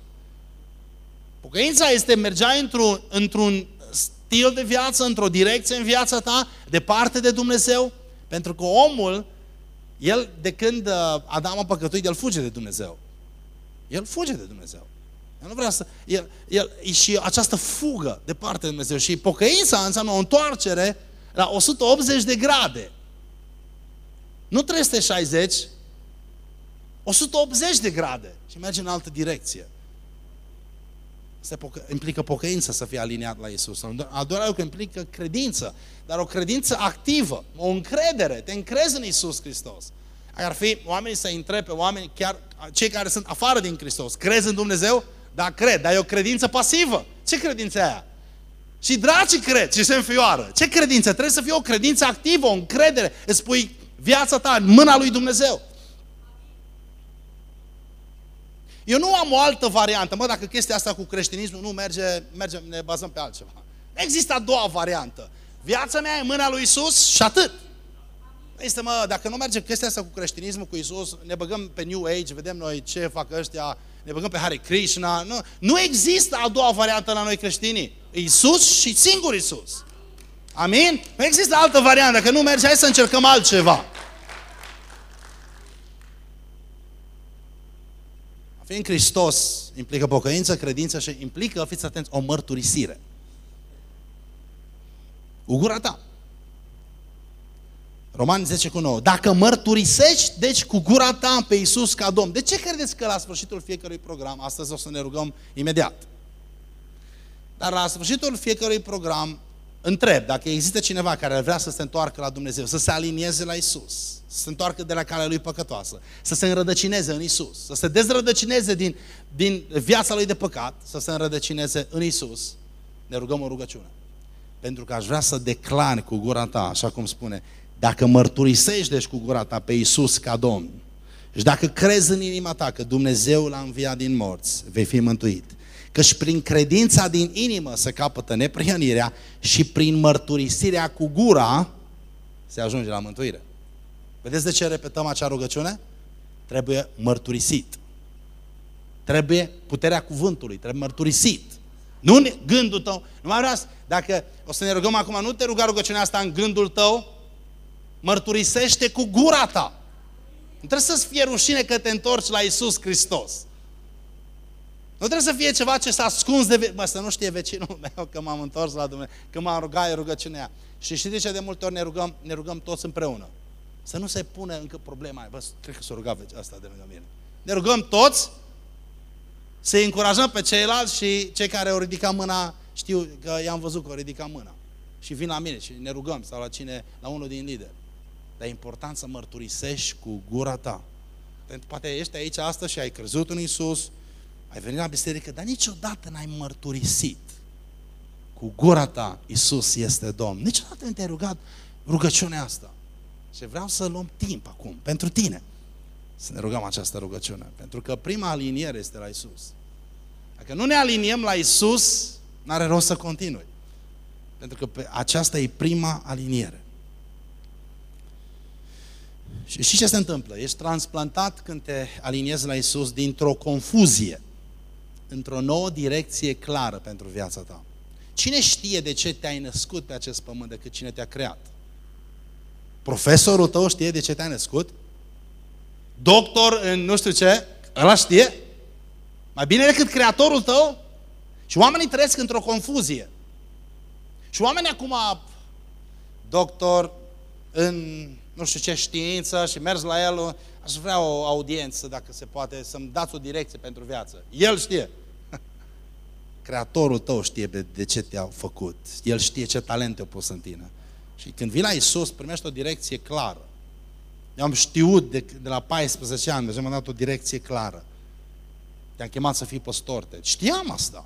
Pocăința este mergea într-un, într-un stil de viață, într-o direcție în viața ta, departe de Dumnezeu, pentru că omul, el, de când uh, Adam a păcătuit, el fuge de Dumnezeu. El fuge de Dumnezeu. El nu vrea să... El, el, și această fugă departe de Dumnezeu. Și pocăința înseamnă o întoarcere la 180 de grade. Nu 360, 180 de grade. Și merge în altă direcție. Asta pocă, implică pocăință să fie aliniat la Isus. A doua lucru implică credință, dar o credință activă, o încredere, te încrezi în Isus Hristos. Ar fi oamenii să întrebe pe oameni, chiar cei care sunt afară din Hristos, crezi în Dumnezeu? Da, cred, dar e o credință pasivă. Ce credință e aia? Și dragii cred și se înfioară. Ce credință? Trebuie să fie o credință activă, o încredere. Îți pui viața ta în mâna lui Dumnezeu. Eu nu am o altă variantă. Mă, dacă chestia asta cu creștinismul nu merge, merge ne bazăm pe altceva. Există a doua variantă. Viața mea e în mâna lui Isus și atât. Este, mă, dacă nu merge chestia asta cu creștinismul, cu Isus, ne băgăm pe New Age, vedem noi ce fac ăștia, ne băgăm pe Hare Krishna. Nu, nu există a doua variantă la noi creștinii. Isus și singur Isus. Amin? Nu există altă variantă. Dacă nu merge, hai să încercăm altceva. Fi în Hristos implică pocăință, credință și implică, fiți atenți, o mărturisire. Ugura ta. Romani 10 cu 9. Dacă mărturisești, deci cu gura ta pe Iisus ca Domn. De ce credeți că la sfârșitul fiecărui program, astăzi o să ne rugăm imediat, dar la sfârșitul fiecărui program întreb dacă există cineva care vrea să se întoarcă la Dumnezeu, să se alinieze la Isus, să se întoarcă de la calea lui păcătoasă, să se înrădăcineze în Isus, să se dezrădăcineze din, din viața lui de păcat, să se înrădăcineze în Isus, ne rugăm o rugăciune. Pentru că aș vrea să declar cu gura ta, așa cum spune, dacă mărturisești deci cu gura ta pe Isus ca Domn și dacă crezi în inima ta că Dumnezeu l-a înviat din morți, vei fi mântuit. Că și prin credința din inimă se capătă neprihănirea și prin mărturisirea cu gura se ajunge la mântuire. Vedeți de ce repetăm acea rugăciune? Trebuie mărturisit. Trebuie puterea cuvântului, trebuie mărturisit. Nu gândul tău. Nu mai vreau să... Dacă o să ne rugăm acum, nu te ruga rugăciunea asta în gândul tău, mărturisește cu gura ta. Nu trebuie să-ți fie rușine că te întorci la Isus Hristos. Nu trebuie să fie ceva ce s-a ascuns de... Bă, să nu știe vecinul meu că m-am întors la Dumnezeu, că m-am rugat rugăciunea. Și știți de ce de multe ori ne rugăm, ne rugăm toți împreună? Să nu se pune încă problema aia. Bă, cred că s-a rugat asta de lângă mine. Ne rugăm toți să încurajăm pe ceilalți și cei care au ridicat mâna, știu că i-am văzut că au ridicat mâna. Și vin la mine și ne rugăm sau la cine, la unul din lider. Dar e important să mărturisești cu gura ta. Pentru poate ești aici astăzi și ai crezut în Isus, ai venit la biserică, dar niciodată n-ai mărturisit cu gura ta Isus este Domn. Niciodată nu te-ai rugat rugăciunea asta. Și vreau să luăm timp acum, pentru tine, să ne rugăm această rugăciune. Pentru că prima aliniere este la Isus. Dacă nu ne aliniem la Isus, n-are rost să continui. Pentru că aceasta e prima aliniere. Și știi ce se întâmplă? Ești transplantat când te aliniezi la Isus dintr-o confuzie într-o nouă direcție clară pentru viața ta. Cine știe de ce te-ai născut pe acest pământ decât cine te-a creat? Profesorul tău știe de ce te-ai născut? Doctor în nu știu ce? Ăla știe? Mai bine decât creatorul tău? Și oamenii trăiesc într-o confuzie. Și oamenii acum, doctor în nu știu ce știință și mers la el, aș vrea o audiență, dacă se poate, să-mi dați o direcție pentru viață. El știe. Creatorul tău știe de ce te-a făcut. El știe ce talente au pus în tine. Și când vii la Isus, primești o direcție clară. Eu am știut de, de la 14 ani, deja mi-am dat o direcție clară. Te-am chemat să fii păstor. Știam asta.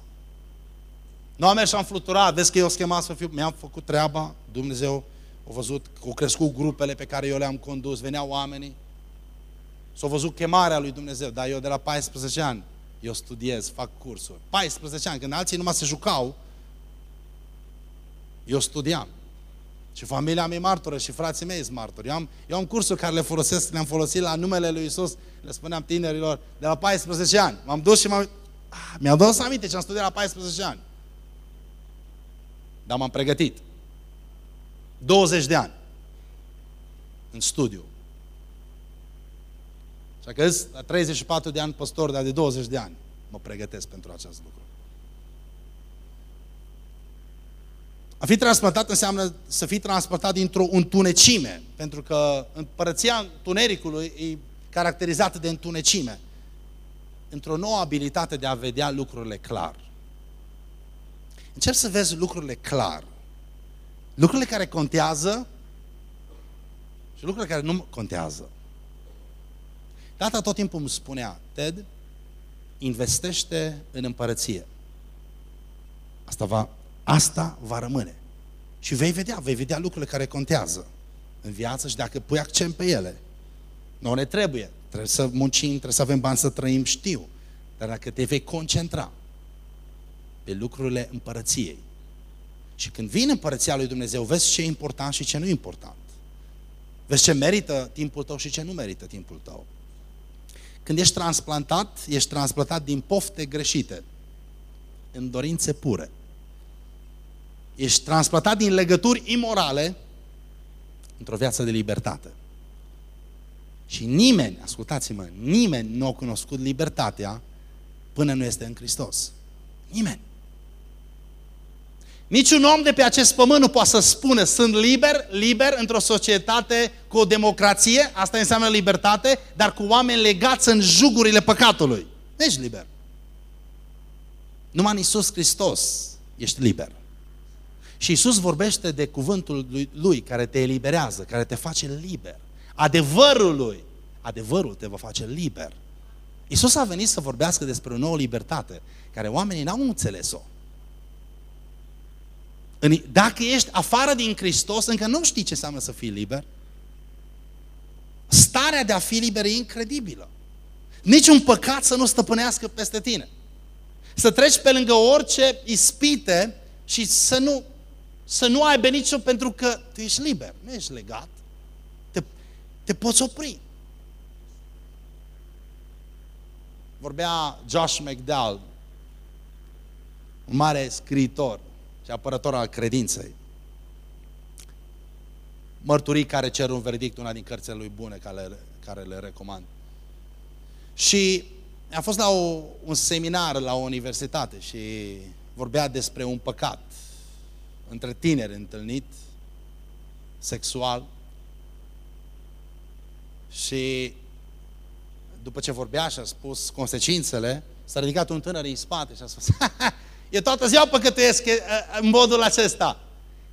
Nu am mers și am fluturat, vezi că eu schemat să fiu, mi-am făcut treaba, Dumnezeu au văzut, au crescut grupele pe care eu le-am condus, veneau oamenii, s-au văzut chemarea lui Dumnezeu, dar eu de la 14 ani, eu studiez, fac cursuri. 14 ani, când alții numai se jucau, eu studiam. Și familia mea e martoră și frații mei sunt martori. Eu am, eu am cursuri care le folosesc, le-am folosit la numele lui Isus, le spuneam tinerilor, de la 14 ani. M-am dus și m-am... Ah, mi-am dus aminte ce am studiat la 14 ani. Dar m-am pregătit. 20 de ani în studiu. Așa că la 34 de ani păstor, dar de 20 de ani mă pregătesc pentru acest lucru. A fi transplantat înseamnă să fii transportat dintr-o întunecime, pentru că împărăția întunericului e caracterizată de întunecime, într-o nouă abilitate de a vedea lucrurile clar. Încerci să vezi lucrurile clar. Lucrurile care contează și lucrurile care nu contează. Tata tot timpul îmi spunea, Ted, investește în împărăție. Asta va, asta va rămâne. Și vei vedea, vei vedea lucrurile care contează în viață și dacă pui accent pe ele. Nu ne trebuie. Trebuie să muncim, trebuie să avem bani să trăim, știu. Dar dacă te vei concentra pe lucrurile împărăției, și când vine împărăția lui Dumnezeu, vezi ce e important și ce nu e important. Vezi ce merită timpul tău și ce nu merită timpul tău. Când ești transplantat, ești transplantat din pofte greșite, în dorințe pure. Ești transplantat din legături imorale într-o viață de libertate. Și nimeni, ascultați-mă, nimeni nu a cunoscut libertatea până nu este în Hristos. Nimeni. Niciun om de pe acest pământ nu poate să spună sunt liber, liber într-o societate cu o democrație, asta înseamnă libertate, dar cu oameni legați în jugurile păcatului. Nu ești liber. Numai în Iisus Hristos ești liber. Și Iisus vorbește de cuvântul lui, lui care te eliberează, care te face liber. Adevărul lui. Adevărul te va face liber. Iisus a venit să vorbească despre o nouă libertate, care oamenii n-au înțeles-o. Dacă ești afară din Hristos, încă nu știi ce înseamnă să fii liber. Starea de a fi liber e incredibilă. Niciun păcat să nu stăpânească peste tine. Să treci pe lângă orice ispite și să nu, să nu aibă nicio, pentru că tu ești liber, nu ești legat. Te, te poți opri. Vorbea Josh McDowell un mare scriitor și apărător al credinței. Mărturii care cer un verdict, una din cărțile lui bune care le, care le recomand. Și a fost la o, un seminar la o universitate și vorbea despre un păcat între tineri întâlnit, sexual. Și după ce vorbea și a spus consecințele, s-a ridicat un tânăr în spate și a spus E toată ziua păcătuiesc în modul acesta.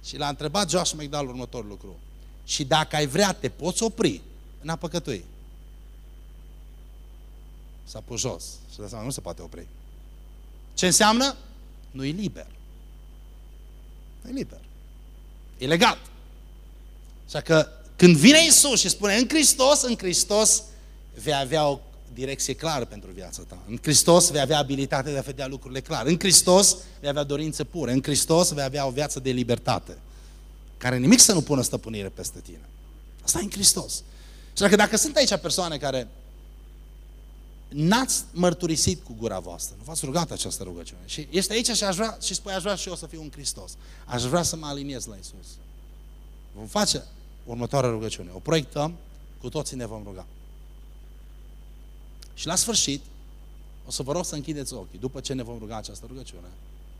Și l-a întrebat Josh McDowell următorul lucru. Și dacă ai vrea, te poți opri în a păcătui. S-a pus jos și de seama, nu se poate opri. Ce înseamnă? Nu e liber. Nu e liber. E legat. Așa că când vine Isus și spune în Hristos, în Hristos vei avea o direcție clară pentru viața ta. În Hristos vei avea abilitatea de a vedea lucrurile clar. În Hristos vei avea dorințe pure. În Hristos vei avea o viață de libertate. Care nimic să nu pună stăpânire peste tine. Asta e în Hristos. Și dacă, dacă sunt aici persoane care n-ați mărturisit cu gura voastră, nu v-ați rugat această rugăciune. Și este aici și aș vrea, și spui, aș vrea și eu să fiu în Hristos. Aș vrea să mă aliniez la Isus. Vom face următoarea rugăciune. O proiectăm, cu toții ne vom ruga. Și la sfârșit, o să vă rog să închideți ochii după ce ne vom ruga această rugăciune.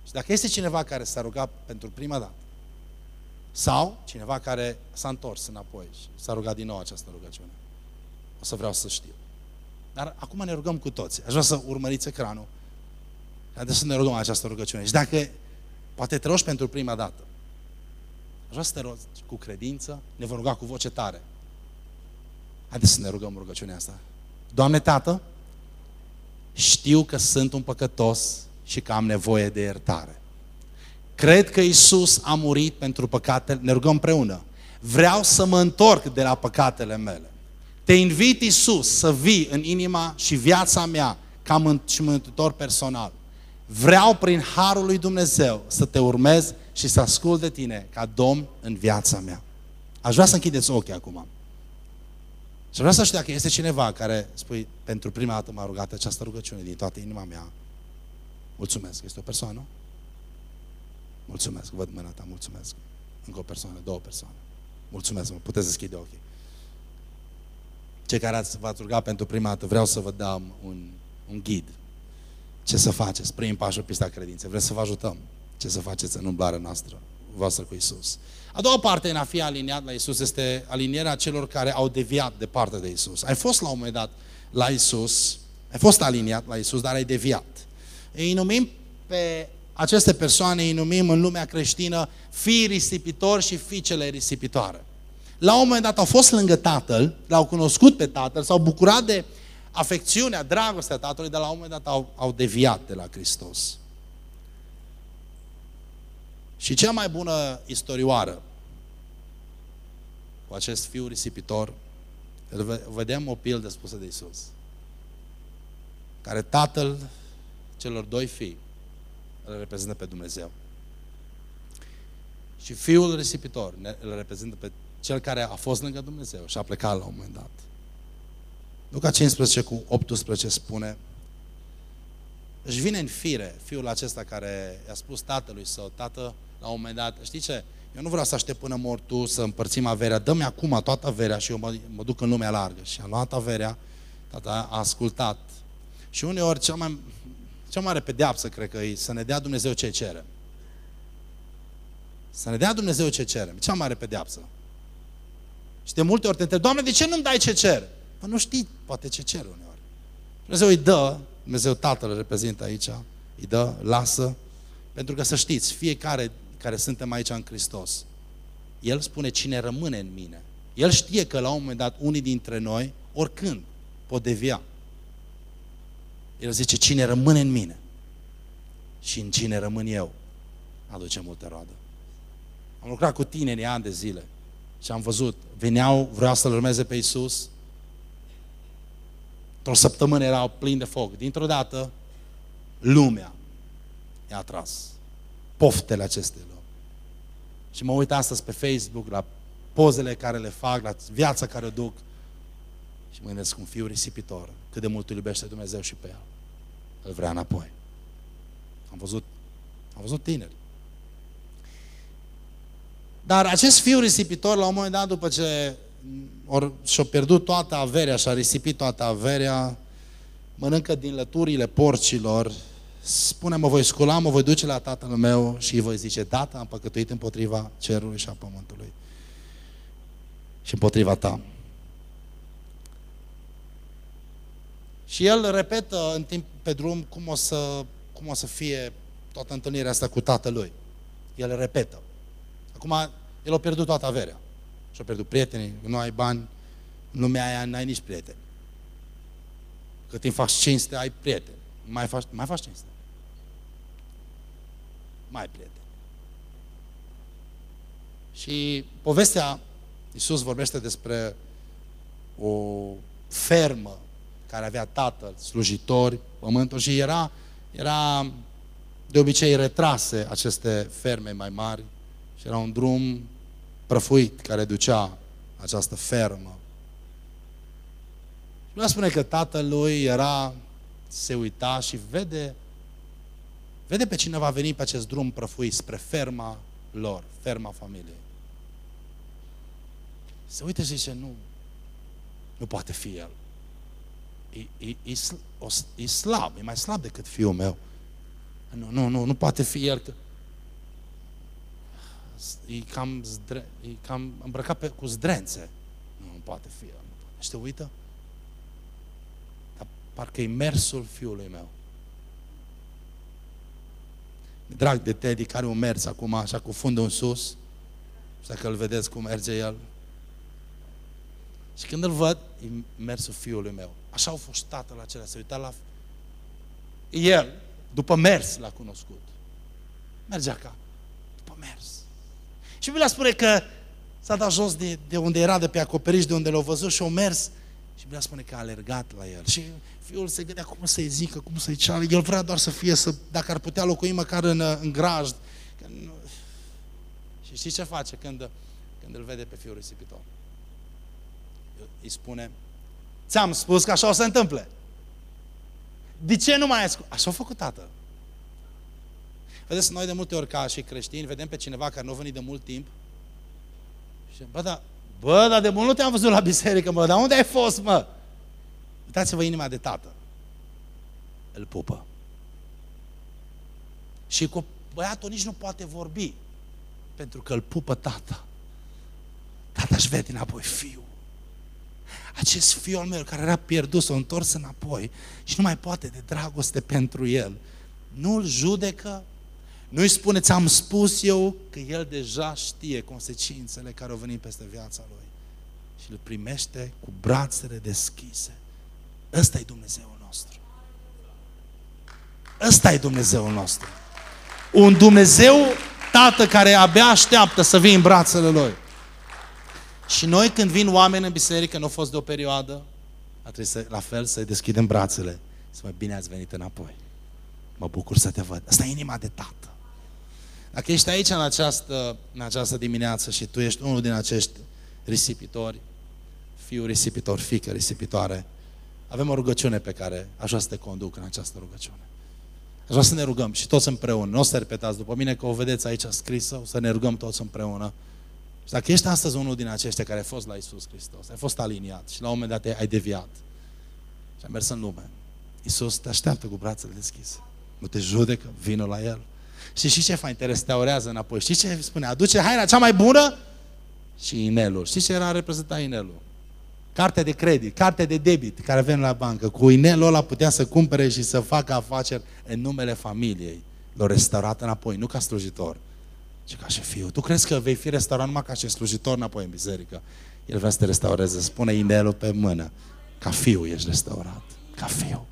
Și dacă este cineva care s-a rugat pentru prima dată, sau cineva care s-a întors înapoi și s-a rugat din nou această rugăciune, o să vreau să știu. Dar acum ne rugăm cu toți. Aș vrea să urmăriți ecranul. Haideți să ne rugăm această rugăciune. Și dacă poate te rogi pentru prima dată, aș vrea să te rogi cu credință, ne vom ruga cu voce tare. Haideți să ne rugăm rugăciunea asta. Doamne Tată, știu că sunt un păcătos și că am nevoie de iertare. Cred că Isus a murit pentru păcatele, ne rugăm împreună. Vreau să mă întorc de la păcatele mele. Te invit, Isus, să vii în inima și viața mea ca și mântuitor personal. Vreau prin Harul lui Dumnezeu să te urmez și să ascult de tine ca Domn în viața mea. Aș vrea să închideți ochii acum. Și vreau să știu dacă este cineva care spui, pentru prima dată m-a rugat această rugăciune din toată inima mea. Mulțumesc. Este o persoană? Mulțumesc. Văd mâna ta. Mulțumesc. Încă o persoană, două persoane. Mulțumesc. Mă puteți deschide ochii. Cei care ați, v-ați rugat pentru prima dată, vreau să vă dăm un, un ghid. Ce să faceți? Prin pașul pista credinței. Vreau să vă ajutăm. Ce să faceți în umblarea noastră voastră cu Isus. A doua parte în a fi aliniat la Isus este alinierea celor care au deviat de parte de Isus. Ai fost la un moment dat la Isus, ai fost aliniat la Isus, dar ai deviat. Îi numim pe aceste persoane, îi numim în lumea creștină fii risipitori și fiicele risipitoare. La un moment dat au fost lângă Tatăl, l-au cunoscut pe Tatăl, s-au bucurat de afecțiunea, dragostea Tatălui, dar la un moment dat au, au deviat de la Hristos. Și cea mai bună istorioară cu acest fiu risipitor, vedem o pildă spusă de Isus, care tatăl celor doi fii îl reprezintă pe Dumnezeu. Și fiul risipitor îl reprezintă pe cel care a fost lângă Dumnezeu și a plecat la un moment dat. Luca 15 cu 18 spune își vine în fire fiul acesta care i-a spus tatălui său, tată, la un moment dat, știi ce? Eu nu vreau să aștept până mor tu să împărțim averea, dă-mi acum toată averea și eu mă, mă duc în lumea largă. Și a luat averea, tata a ascultat. Și uneori cea mai, cea mare pedeapsă, cred că e să ne dea Dumnezeu ce cerem. Să ne dea Dumnezeu ce cerem. Cea mare pedeapsă. Și de multe ori te întreb, Doamne, de ce nu-mi dai ce cer? Păi nu știi poate ce cer uneori. Dumnezeu îi dă, Dumnezeu Tatăl reprezintă aici, îi dă, lasă, pentru că să știți, fiecare care suntem aici în Hristos, El spune cine rămâne în mine. El știe că la un moment dat unii dintre noi, oricând, pot devia. El zice, cine rămâne în mine și în cine rămân eu, aduce multe roadă. Am lucrat cu tineri ani de zile și am văzut, veneau, vreau să-L urmeze pe Iisus, într-o săptămână erau plini de foc. Dintr-o dată, lumea i-a atras. Poftele acestea. Și mă uit astăzi pe Facebook la pozele care le fac, la viața care o duc și mă gândesc un fiu risipitor, cât de mult îl iubește Dumnezeu și pe el. Îl vrea înapoi. Am văzut Am văzut tineri. Dar acest fiu risipitor, la un moment dat, după ce și-a pierdut toată averea și-a risipit toată averea, mănâncă din lăturile porcilor, spune, mă voi scula, mă voi duce la tatăl meu și îi voi zice, data am păcătuit împotriva cerului și a pământului și împotriva ta. Și el repetă în timp pe drum cum o să, cum o să fie toată întâlnirea asta cu tatălui. El repetă. Acum, el a pierdut toată averea. Și-a pierdut prietenii, nu ai bani, în lumea aia n-ai nici prieteni. Cât timp faci cinste, ai prieteni. Mai faci, mai faci cinste. Mai ai prieteni. Și povestea, Iisus vorbește despre o fermă care avea tatăl, slujitori, pământul și era, era de obicei retrase aceste ferme mai mari și era un drum prăfuit care ducea această fermă. Și nu spune că tatăl lui era, se uita și vede, vede pe cineva veni pe acest drum prăfuit spre ferma lor, ferma familiei. Se uită și zice, nu, nu poate fi el. E, e, e, e slab, e mai slab decât fiul meu. Nu, nu, nu, nu poate fi el. Că e cam, zdre, e cam îmbrăcat pe, cu zdrențe. Nu, nu poate fi el. Și te uită? Dar parcă e mersul fiului meu. Drag de Teddy, care un mers acum, așa cu fundul în sus. Și dacă îl vedeți cum merge el. Și când îl văd, e mersul fiului meu. Așa au fost tatăl acela, se uita la... El, după mers, l-a cunoscut. Mergea ca, după mers. Și Biblia spune că s-a dat jos de, de unde era, de pe acoperiș, de unde l-a văzut și a mers. Și Biblia spune că a alergat la el. Și fiul se gândea cum să-i zică, cum să-i ceară. El vrea doar să fie, să, dacă ar putea locui măcar în, în grajd. Că nu... Și știi ce face când, când îl vede pe fiul risipitor? Îi spune, ți-am spus că așa o să întâmple. De ce nu mai ai ascult? Așa a făcut tată. Vedeți, noi de multe ori ca și creștini vedem pe cineva care nu a venit de mult timp și bă, da, bă, dar de mult nu te-am văzut la biserică, mă, dar unde ai fost, mă? Uitați-vă inima de tată. Îl pupă. Și cu băiatul nici nu poate vorbi, pentru că îl pupă tata. Tata își vede înapoi fiul acest fiul meu care era pierdut, s-a întors înapoi și nu mai poate de dragoste pentru el. Nu-l judecă, nu-i spune, ți-am spus eu că el deja știe consecințele care au venit peste viața lui. Și îl primește cu brațele deschise. Ăsta e Dumnezeul nostru. Ăsta e Dumnezeul nostru. Un Dumnezeu, Tată, care abia așteaptă să vii în brațele Lui. Și noi când vin oameni în biserică, nu a fost de o perioadă, a trebuit să, la fel să-i deschidem brațele. Să mă bine ați venit înapoi. Mă bucur să te văd. Asta e inima de tată. Dacă ești aici în această, în această dimineață și tu ești unul din acești risipitori, fiu risipitor, fică risipitoare, avem o rugăciune pe care aș vrea să te conduc în această rugăciune. Aș vrea să ne rugăm și toți împreună. Nu o să repetați după mine că o vedeți aici scrisă, o să ne rugăm toți împreună. Și dacă ești astăzi unul din aceștia care ai fost la Isus Hristos, ai fost aliniat și la un moment dat ai deviat și ai mers în lume, Isus te așteaptă cu brațele deschise. Nu te judecă, vină la El. Și știi ce fain? Te restaurează înapoi. Știi ce spune? Aduce haina cea mai bună și inelul. Știi ce era reprezentat inelul? Carte de credit, carte de debit care avem la bancă. Cu inelul ăla putea să cumpere și să facă afaceri în numele familiei. L-a restaurat înapoi, nu ca slujitor, și ca și fiu, tu crezi că vei fi restaurat numai ca și slujitor înapoi în biserică? El vrea să te restaureze, spune inelul pe mână. Ca fiu ești restaurat. Ca fiu.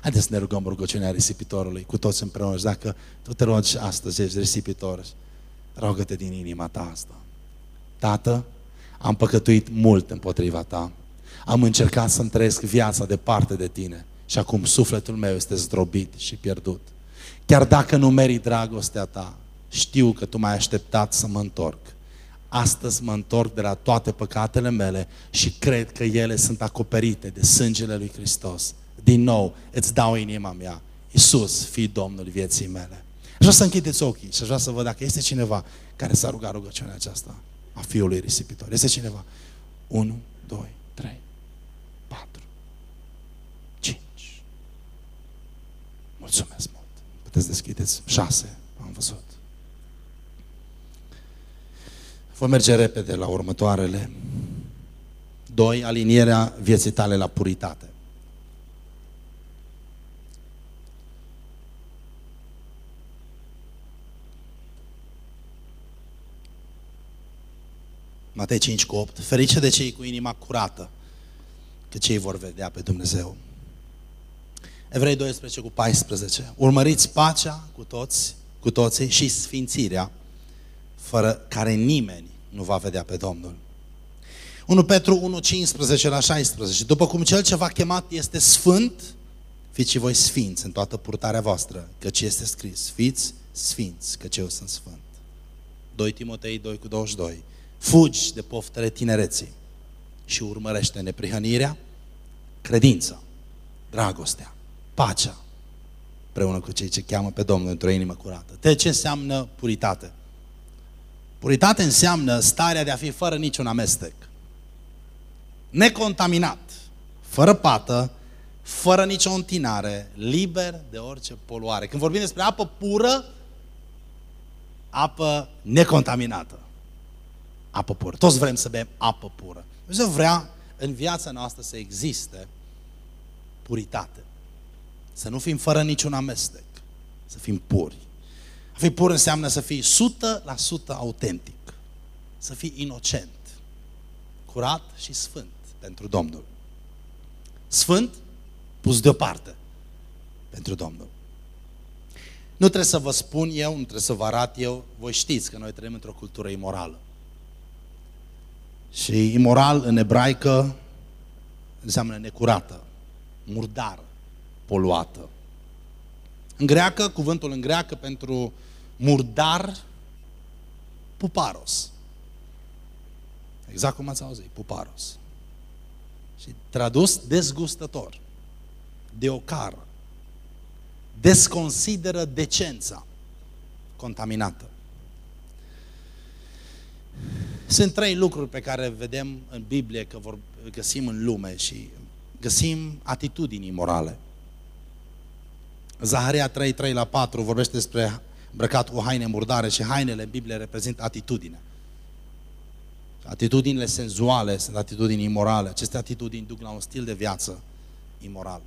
Haideți să ne rugăm rugăciunea risipitorului cu toți împreună. Și dacă tu te rogi astăzi, ești risipitor, rogă-te din inima ta asta. Tată, am păcătuit mult împotriva ta. Am încercat să-mi trăiesc viața departe de tine. Și acum sufletul meu este zdrobit și pierdut. Chiar dacă nu meri dragostea ta, știu că Tu m-ai așteptat să mă întorc. Astăzi mă întorc de la toate păcatele mele și cred că ele sunt acoperite de sângele lui Hristos. Din nou, îți dau inima mea. Iisus, fii Domnul vieții mele. vrea să închideți ochii și aș vrea să văd dacă este cineva care s-a rugat rugăciunea aceasta a fiului risipitor. Este cineva? 1, 2, 3, 4, 5. Mulțumesc mult. Puteți deschideți. 6. Am văzut. Vom merge repede la următoarele. 2. Alinierea vieții tale la puritate. Matei 5 cu 8. Ferice de cei cu inima curată, că cei vor vedea pe Dumnezeu. Evrei 12 cu 14. Urmăriți pacea cu toți, cu toții și sfințirea, fără care nimeni nu va vedea pe Domnul. 1 Petru 1, 15 la 16. După cum cel ce v-a chemat este sfânt, fiți și voi sfinți în toată purtarea voastră, căci este scris, fiți sfinți, căci eu sunt sfânt. 2 Timotei 2 cu 22. Fugi de poftele tinereții și urmărește neprihănirea, credința, dragostea, pacea, împreună cu cei ce cheamă pe Domnul într-o inimă curată. De ce înseamnă puritate? Puritate înseamnă starea de a fi fără niciun amestec. Necontaminat, fără pată, fără nicio întinare, liber de orice poluare. Când vorbim despre apă pură, apă necontaminată apă pură. Toți vrem să bem apă pură. Dumnezeu vrea în viața noastră să existe puritate. Să nu fim fără niciun amestec. Să fim puri. A fi pur înseamnă să fii 100% autentic. Să fii inocent. Curat și sfânt pentru Domnul. Sfânt pus deoparte pentru Domnul. Nu trebuie să vă spun eu, nu trebuie să vă arat eu, voi știți că noi trăim într-o cultură imorală. Și imoral în ebraică înseamnă necurată, murdară, poluată. În greacă, cuvântul în greacă pentru murdar, puparos. Exact cum ați auzit, puparos. Și tradus dezgustător, de ocară, desconsideră decența contaminată. Sunt trei lucruri pe care vedem în Biblie că vor, găsim în lume și găsim atitudini morale. Zaharia 3, 3 la 4 vorbește despre îmbrăcat cu haine murdare și hainele în Biblie reprezintă atitudine. Atitudinile senzuale sunt atitudini imorale. Aceste atitudini duc la un stil de viață imoral.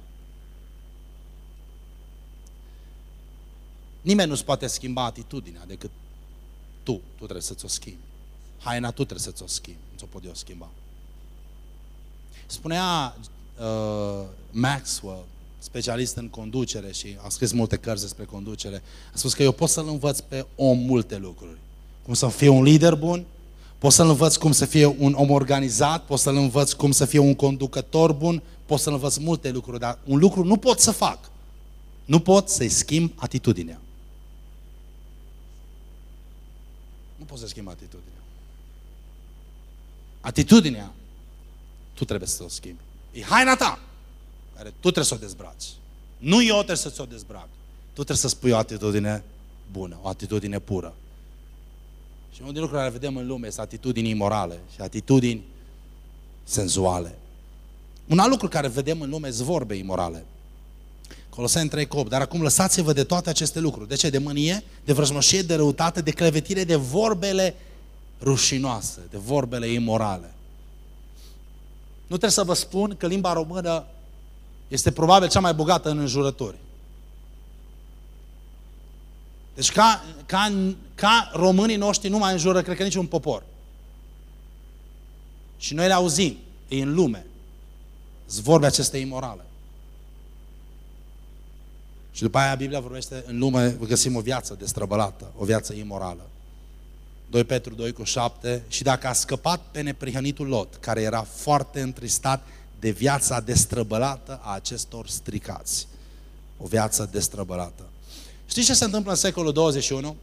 Nimeni nu-ți poate schimba atitudinea decât tu. Tu trebuie să ți-o schimbi haina tu trebuie să ți-o schimbi, nu ți-o pot eu schimba. Spunea uh, Maxwell, specialist în conducere și a scris multe cărți despre conducere, a spus că eu pot să-l învăț pe om multe lucruri. Cum să fie un lider bun, pot să-l învăț cum să fie un om organizat, pot să-l învăț cum să fie un conducător bun, pot să-l învăț multe lucruri, dar un lucru nu pot să fac. Nu pot să-i schimb atitudinea. Nu pot să schimb atitudinea. Atitudinea, tu trebuie să o schimbi. E haina ta, care tu trebuie să o dezbraci. Nu eu trebuie să ți-o dezbrac. Tu trebuie să spui o atitudine bună, o atitudine pură. Și unul din lucrurile care vedem în lume este atitudini imorale și atitudini senzuale. Un alt lucru care vedem în lume sunt vorbe imorale. Coloseni 3 8. Dar acum lăsați-vă de toate aceste lucruri. De ce? De mânie, de vrăjmășie, de răutate, de clevetire, de vorbele rușinoase, de vorbele imorale. Nu trebuie să vă spun că limba română este probabil cea mai bogată în înjurători. Deci ca, ca, ca românii noștri nu mai înjură, cred că niciun popor. Și noi le auzim, e în lume. Sunt vorbe aceste imorale. Și după aia Biblia vorbește, în lume găsim o viață destrăbălată, o viață imorală. 2 Petru 2 cu 7 și dacă a scăpat pe neprihănitul Lot, care era foarte întristat de viața destrăbălată a acestor stricați. O viață destrăbălată. Știți ce se întâmplă în secolul 21?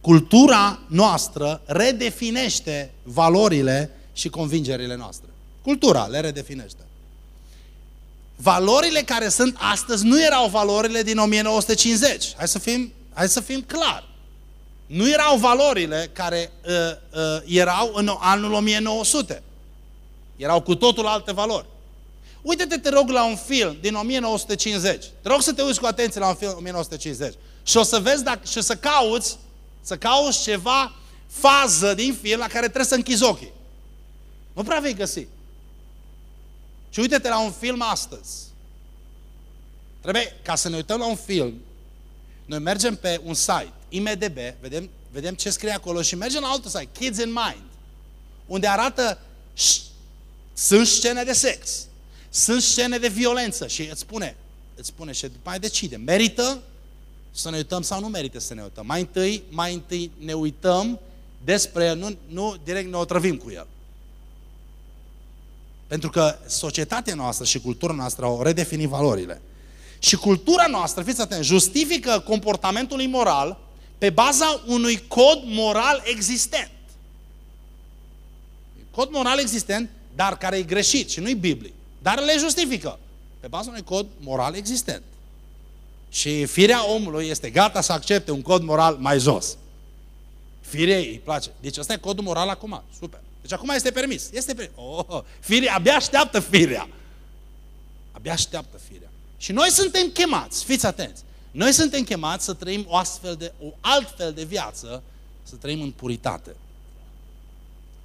Cultura noastră redefinește valorile și convingerile noastre. Cultura le redefinește. Valorile care sunt astăzi nu erau valorile din 1950. Hai să fim Hai să fim clar. Nu erau valorile care uh, uh, erau în anul 1900. Erau cu totul alte valori. Uite-te, te rog, la un film din 1950. Te rog să te uiți cu atenție la un film 1950. Și o să vezi dacă, și să cauți, să cauți ceva fază din film la care trebuie să închizi ochii. Nu prea vei găsi. Și uite-te la un film astăzi. Trebuie, ca să ne uităm la un film, noi mergem pe un site, IMDB, vedem, vedem ce scrie acolo și mergem la altul site, Kids in Mind, unde arată sunt scene de sex, sunt scene de violență și îți spune, îți spune și după mai decide, merită să ne uităm sau nu merită să ne uităm. Mai întâi, mai întâi ne uităm despre, nu, nu direct ne otrăvim cu el. Pentru că societatea noastră și cultura noastră au redefinit valorile. Și cultura noastră, fiți atenți, justifică comportamentul imoral pe baza unui cod moral existent. Cod moral existent, dar care e greșit și nu-i biblic. Dar le justifică pe baza unui cod moral existent. Și firea omului este gata să accepte un cod moral mai jos. Firea îi place. Deci ăsta e codul moral acum. Super. Deci acum este permis. Este permis. Oh, firea, abia așteaptă firea. Abia așteaptă firea. Și noi suntem chemați, fiți atenți, noi suntem chemați să trăim o astfel de, o altfel de viață, să trăim în puritate.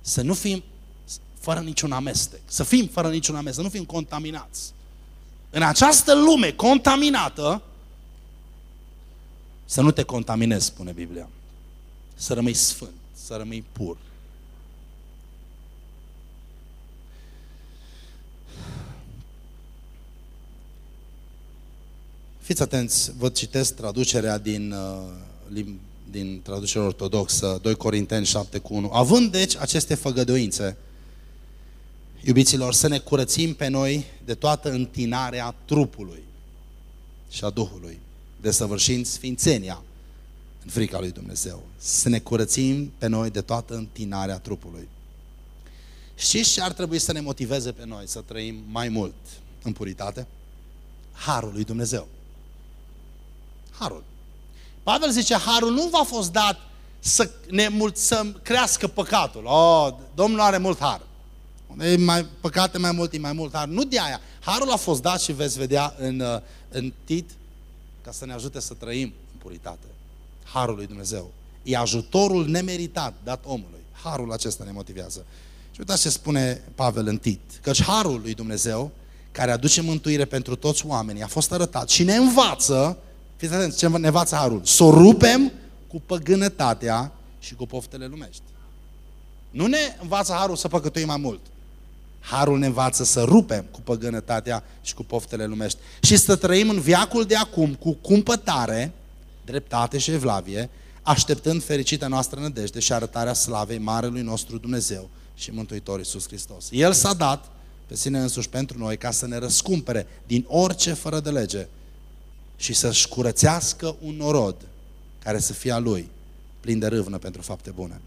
Să nu fim fără niciun amestec. Să fim fără niciun amestec, să nu fim contaminați. În această lume contaminată, să nu te contaminezi, spune Biblia. Să rămâi sfânt, să rămâi pur. Fiți atenți, vă citesc traducerea din, uh, din traducerea ortodoxă, 2 Corinteni 7 cu 1. Având deci aceste făgăduințe, iubiților, să ne curățim pe noi de toată întinarea trupului și a Duhului, desăvârșind sfințenia în frica lui Dumnezeu. Să ne curățim pe noi de toată întinarea trupului. Știți ce ar trebui să ne motiveze pe noi să trăim mai mult în puritate? Harul lui Dumnezeu. Harul. Pavel zice, harul nu v-a fost dat să, ne mult, să crească păcatul. Oh, Domnul are mult har. E mai, păcate mai mult, e mai mult har. Nu de aia. Harul a fost dat și veți vedea în, uh, în Tit ca să ne ajute să trăim în puritate. Harul lui Dumnezeu. E ajutorul nemeritat dat omului. Harul acesta ne motivează. Și uitați ce spune Pavel în Tit. Căci harul lui Dumnezeu, care aduce mântuire pentru toți oamenii, a fost arătat și ne învață Fiți atenți, ce ne învață Harul? Să o rupem cu păgânătatea și cu poftele lumești. Nu ne învață Harul să păcătuim mai mult. Harul ne învață să rupem cu păgânătatea și cu poftele lumești. Și să trăim în viacul de acum cu cumpătare, dreptate și evlavie, așteptând fericita noastră nădejde și arătarea slavei Marelui nostru Dumnezeu și Mântuitor Iisus Hristos. El s-a dat pe sine însuși pentru noi ca să ne răscumpere din orice fără de lege și să-și curățească un norod care să fie a lui, plin de râvnă pentru fapte bune.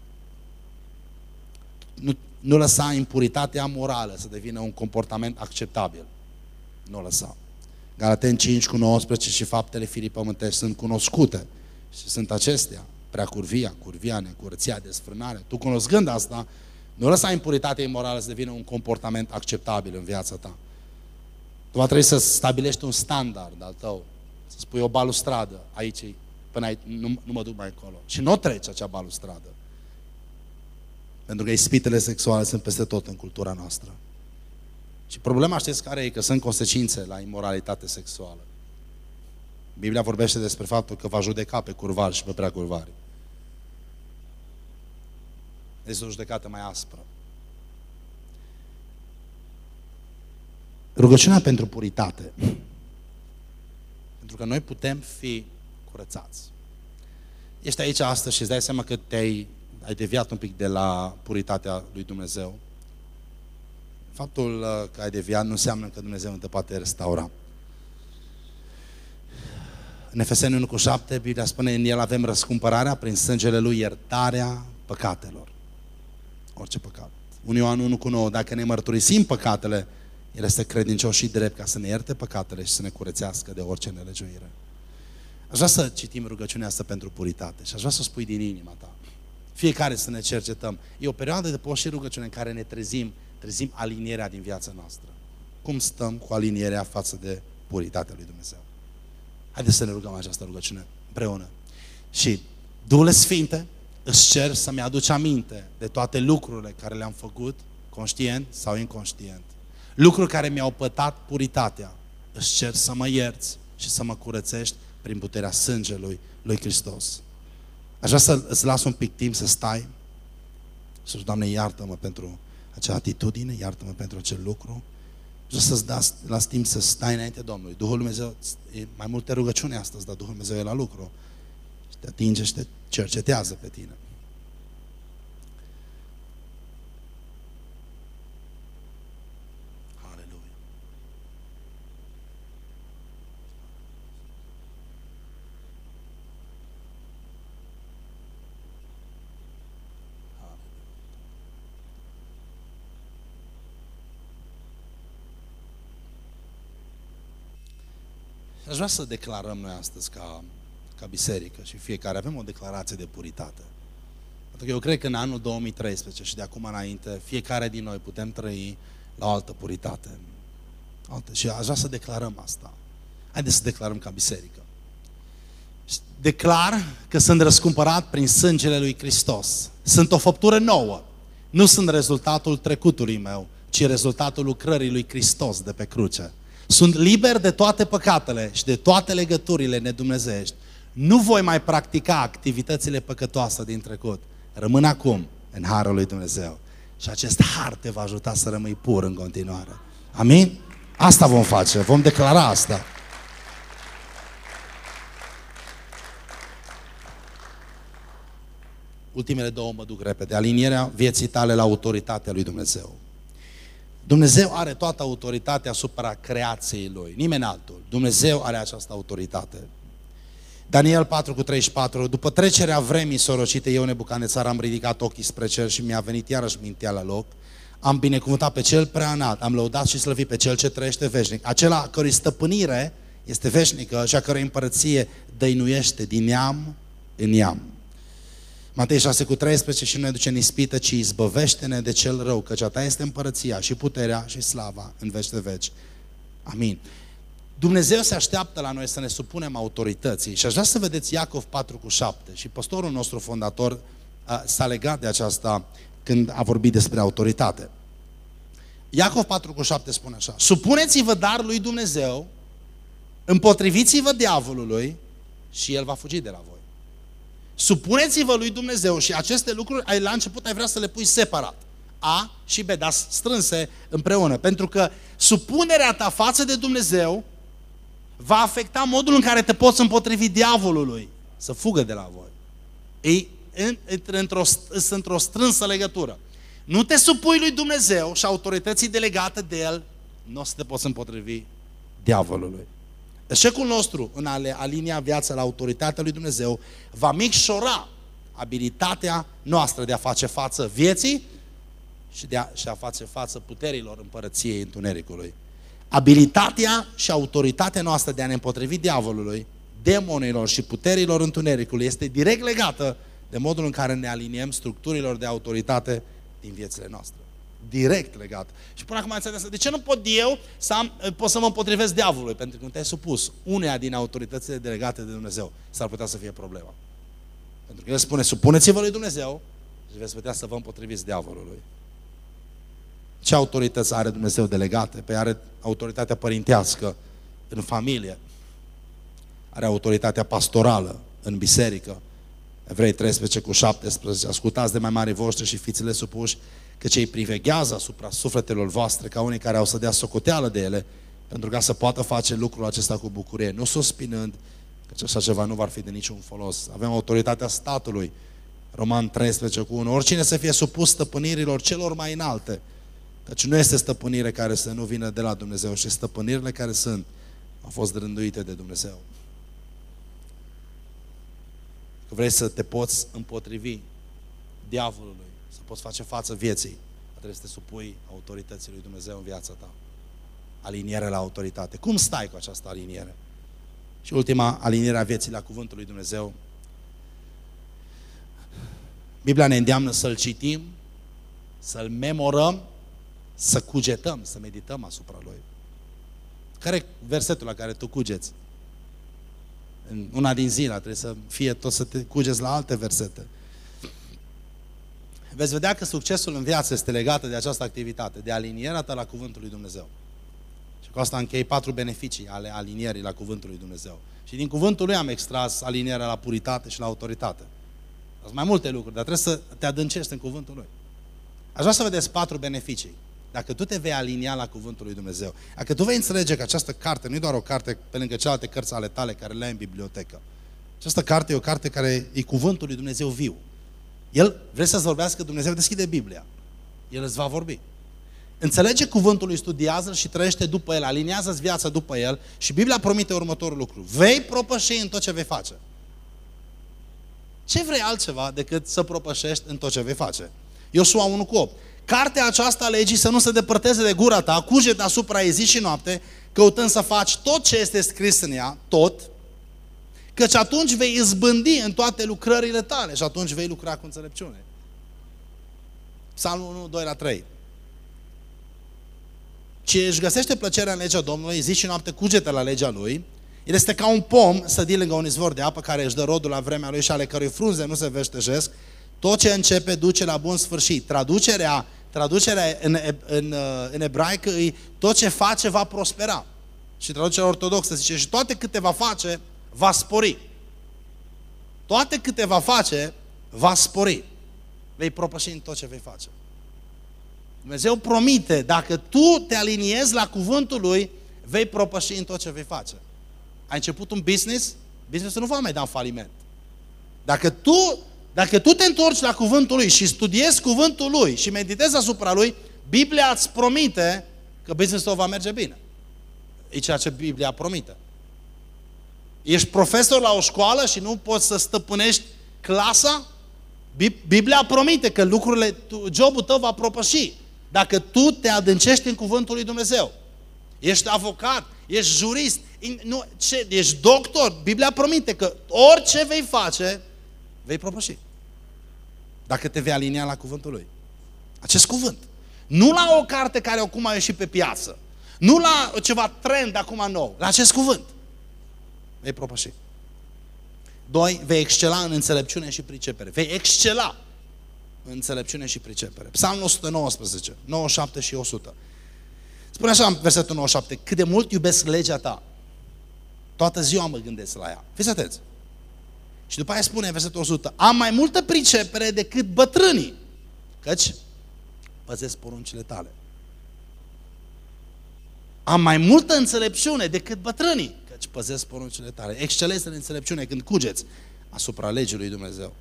Nu, nu lăsa impuritatea morală să devină un comportament acceptabil. Nu lăsa. Galaten 5 cu 19 și faptele firii pământești sunt cunoscute și sunt acestea. Prea curvia, curvia, necurăția, desfrânare. Tu cunoscând asta, nu lăsa impuritatea imorală să devină un comportament acceptabil în viața ta. Tu va trebui să stabilești un standard al tău să spui o balustradă, aici până aici, nu, nu mă duc mai încolo. Și nu trece acea balustradă. Pentru că ispitele sexuale sunt peste tot în cultura noastră. Și problema știți care e? Că sunt consecințe la imoralitate sexuală. Biblia vorbește despre faptul că va judeca pe curvari și pe prea curvari. Este o judecată mai aspră. Rugăciunea pentru puritate pentru că noi putem fi curățați. Ești aici astăzi și îți dai seama că te-ai ai deviat un pic de la puritatea lui Dumnezeu. Faptul uh, că ai deviat nu înseamnă că Dumnezeu nu te poate restaura. În Efeseni 1 cu 7, Biblia spune, în El avem răscumpărarea prin sângele Lui, iertarea păcatelor. Orice păcat. 1 Ioan 1 cu 9, dacă ne mărturisim păcatele, el este credincios și drept ca să ne ierte păcatele și să ne curățească de orice nelegiuire. Aș vrea să citim rugăciunea asta pentru puritate și aș vrea să o spui din inima ta. Fiecare să ne cercetăm. E o perioadă de post și rugăciune în care ne trezim, trezim alinierea din viața noastră. Cum stăm cu alinierea față de puritatea lui Dumnezeu? Haideți să ne rugăm această rugăciune împreună. Și Duhul Sfinte, îți cer să-mi aduci aminte de toate lucrurile care le-am făcut, conștient sau inconștient. Lucruri care mi-au pătat puritatea. Îți cer să mă ierți și să mă curățești prin puterea sângelui lui Hristos. Aș vrea să îți las un pic timp să stai să Doamne, iartă-mă pentru acea atitudine, iartă-mă pentru acel lucru. Vreau să-ți las, las timp să stai înainte Domnului. Duhul Dumnezeu, e mai multe rugăciuni astăzi, dar Duhul Dumnezeu e la lucru. Și te atinge și te cercetează pe tine. Aș vrea să declarăm noi astăzi ca, ca biserică și fiecare avem o declarație de puritate. Pentru că eu cred că în anul 2013 și de acum înainte, fiecare din noi putem trăi la o altă puritate. Altă. Și aș vrea să declarăm asta. Haideți să declarăm ca biserică. Declar că sunt răscumpărat prin sângele lui Hristos. Sunt o făptură nouă. Nu sunt rezultatul trecutului meu, ci rezultatul lucrării lui Hristos de pe cruce. Sunt liber de toate păcatele și de toate legăturile nedumnezești. Nu voi mai practica activitățile păcătoase din trecut. Rămân acum în Harul lui Dumnezeu. Și acest har te va ajuta să rămâi pur în continuare. Amin? Asta vom face, vom declara asta. Ultimele două mă duc repede. Alinierea vieții tale la autoritatea lui Dumnezeu. Dumnezeu are toată autoritatea asupra creației Lui, nimeni altul. Dumnezeu are această autoritate. Daniel 4 cu 34, după trecerea vremii sorocite, eu, Nebucanețar, am ridicat ochii spre cer și mi-a venit iarăși mintea la loc. Am binecuvântat pe cel prea înalt, am lăudat și slăvit pe cel ce trăiește veșnic. Acela a cărui stăpânire este veșnică și a cărui împărăție dăinuiește din neam în neam. Matei 6 cu 13 și nu ne duce în ispită, ci izbăvește-ne de cel rău, căci a ta este împărăția și puterea și slava în veci de veci. Amin. Dumnezeu se așteaptă la noi să ne supunem autorității și aș vrea să vedeți Iacov 4 cu 7 și pastorul nostru fondator s-a legat de aceasta când a vorbit despre autoritate. Iacov 4 cu 7 spune așa, supuneți-vă dar lui Dumnezeu, împotriviți-vă diavolului și el va fugi de la voi. Supuneți-vă lui Dumnezeu și aceste lucruri ai, la început ai vrea să le pui separat. A și B, dar strânse împreună. Pentru că supunerea ta față de Dumnezeu va afecta modul în care te poți împotrivi diavolului să fugă de la voi. Ei într-o, sunt într-o strânsă legătură. Nu te supui lui Dumnezeu și autorității delegate de El, nu o să te poți împotrivi diavolului. Eșecul nostru în a alinia viața la autoritatea lui Dumnezeu va micșora abilitatea noastră de a face față vieții și de a, și a face față puterilor împărăției întunericului. Abilitatea și autoritatea noastră de a ne împotrivi diavolului, demonilor și puterilor întunericului este direct legată de modul în care ne aliniem structurilor de autoritate din viețile noastre direct legat. Și până acum înțeles, de ce nu pot eu să am, pot să mă împotrivesc diavolului? Pentru că nu te-ai supus uneia din autoritățile delegate de Dumnezeu. S-ar putea să fie problema. Pentru că El spune, supuneți-vă lui Dumnezeu și veți putea să vă împotriviți diavolului. Ce autorități are Dumnezeu delegate? Păi are autoritatea părintească în familie. Are autoritatea pastorală în biserică. Evrei 13 cu 17. Ascultați de mai mari voștri și fiți-le supuși că cei priveghează asupra sufletelor voastre ca unii care au să dea socoteală de ele, pentru ca să poată face lucrul acesta cu bucurie, nu suspinând că așa ceva nu va fi de niciun folos. Avem autoritatea statului, Roman 13 cu 1. Oricine să fie supus stăpânirilor celor mai înalte, căci nu este stăpânire care să nu vină de la Dumnezeu, și stăpânirile care sunt au fost rânduite de Dumnezeu. Că vrei să te poți împotrivi diavolului, să poți face față vieții, trebuie să te supui autorității lui Dumnezeu în viața ta. Aliniere la autoritate. Cum stai cu această aliniere? Și ultima, alinierea vieții la Cuvântul lui Dumnezeu. Biblia ne îndeamnă să-L citim, să-L memorăm, să cugetăm, să medităm asupra Lui. Care e versetul la care tu cugeți? În una din zile trebuie să fie tot să te cugeți la alte versete. Veți vedea că succesul în viață este legat de această activitate, de alinierea ta la Cuvântul lui Dumnezeu. Și cu asta închei patru beneficii ale alinierii la Cuvântul lui Dumnezeu. Și din Cuvântul lui am extras alinierea la puritate și la autoritate. Sunt mai multe lucruri, dar trebuie să te adâncești în Cuvântul lui. Aș vrea să vedeți patru beneficii. Dacă tu te vei alinia la Cuvântul lui Dumnezeu, dacă tu vei înțelege că această carte nu e doar o carte pe lângă celelalte cărți ale tale care le ai în bibliotecă. Această carte e o carte care e Cuvântul lui Dumnezeu viu. El, vrei să-ți vorbească, Dumnezeu deschide Biblia. El îți va vorbi. Înțelege cuvântul lui, studiază și trăiește după el, aliniază-ți viața după el și Biblia promite următorul lucru. Vei propăși în tot ce vei face. Ce vrei altceva decât să propășești în tot ce vei face? Iosua 1 cu 8. Cartea aceasta a legii să nu se depărteze de gura ta, cuget asupra ei zi și noapte, căutând să faci tot ce este scris în ea, tot, căci atunci vei izbândi în toate lucrările tale și atunci vei lucra cu înțelepciune. Psalmul 1, 2 la 3. Ce își găsește plăcerea în legea Domnului, zi și noapte cugete la legea Lui, el este ca un pom sădit lângă un izvor de apă care își dă rodul la vremea lui și ale cărui frunze nu se veștejesc, tot ce începe duce la bun sfârșit. Traducerea, traducerea în, în, în ebraică e tot ce face va prospera. Și traducerea ortodoxă zice și toate câte va face va spori. Toate câte va face va spori. Vei propăși în tot ce vei face. Dumnezeu promite, dacă tu te aliniezi la cuvântul Lui, vei propăși în tot ce vei face. Ai început un business, businessul nu va mai da în faliment. Dacă tu, dacă tu te întorci la cuvântul Lui și studiezi cuvântul Lui și meditezi asupra Lui, Biblia îți promite că businessul va merge bine. E ceea ce Biblia promite. Ești profesor la o școală și nu poți să stăpânești clasa? Biblia promite că lucrurile, jobul tău va propăși dacă tu te adâncești în cuvântul lui Dumnezeu. Ești avocat, ești jurist, nu, ce, ești doctor. Biblia promite că orice vei face, vei propăși. Dacă te vei alinia la cuvântul lui. Acest cuvânt. Nu la o carte care acum a ieșit pe piață. Nu la ceva trend acum nou. La acest cuvânt. Vei propăși. Doi, vei excela în înțelepciune și pricepere. Vei excela în înțelepciune și pricepere. Psalmul 119, 97 și 100. Spune așa în versetul 97, cât de mult iubesc legea ta. Toată ziua mă gândesc la ea. Fiți atenți. Și după aia spune în versetul 100, am mai multă pricepere decât bătrânii, căci păzesc poruncile tale. Am mai multă înțelepciune decât bătrânii, căci păzesc poruncile tale. Excelezi în înțelepciune când cugeți asupra legii lui Dumnezeu.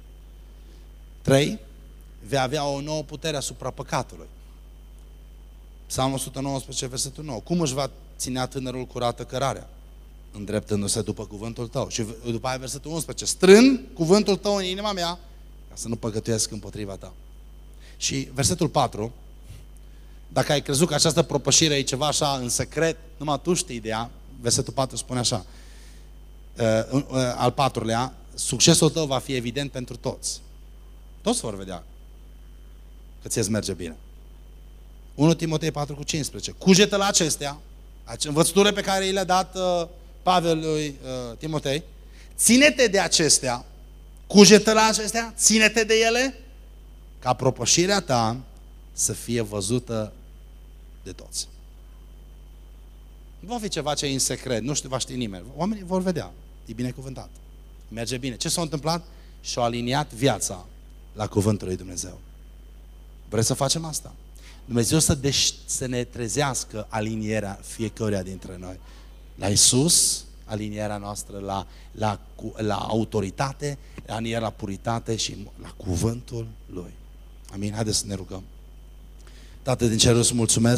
3 vei avea o nouă putere asupra păcatului. Psalmul 119, versetul 9. Cum își va ținea tânărul curată cărarea? Îndreptându-se după cuvântul tău. Și după aia versetul 11. Strân cuvântul tău în inima mea ca să nu păcătuiesc împotriva ta. Și versetul 4. Dacă ai crezut că această propășire e ceva așa în secret, numai tu știi ideea, versetul 4 spune așa. Uh, uh, al patrulea, succesul tău va fi evident pentru toți. Toți vor vedea că ți merge bine. 1 Timotei 4 cu 15. Cugetă la acestea, învățăturile pe care i le-a dat uh, Pavel lui uh, Timotei, ține-te de acestea, cugetă la acestea, ține-te de ele, ca propășirea ta să fie văzută de toți. Nu va fi ceva ce e în secret, nu știu, va ști nimeni. Oamenii vor vedea. E binecuvântat. Merge bine. Ce s-a întâmplat? Și-a aliniat viața la cuvântul lui Dumnezeu. Vreți să facem asta? Dumnezeu să, deș- să ne trezească alinierea fiecăruia dintre noi. La Isus, alinierea noastră la, la, la autoritate, alinierea la puritate și la cuvântul Lui. Amin? Haideți să ne rugăm. Tată din cer, îți mulțumesc.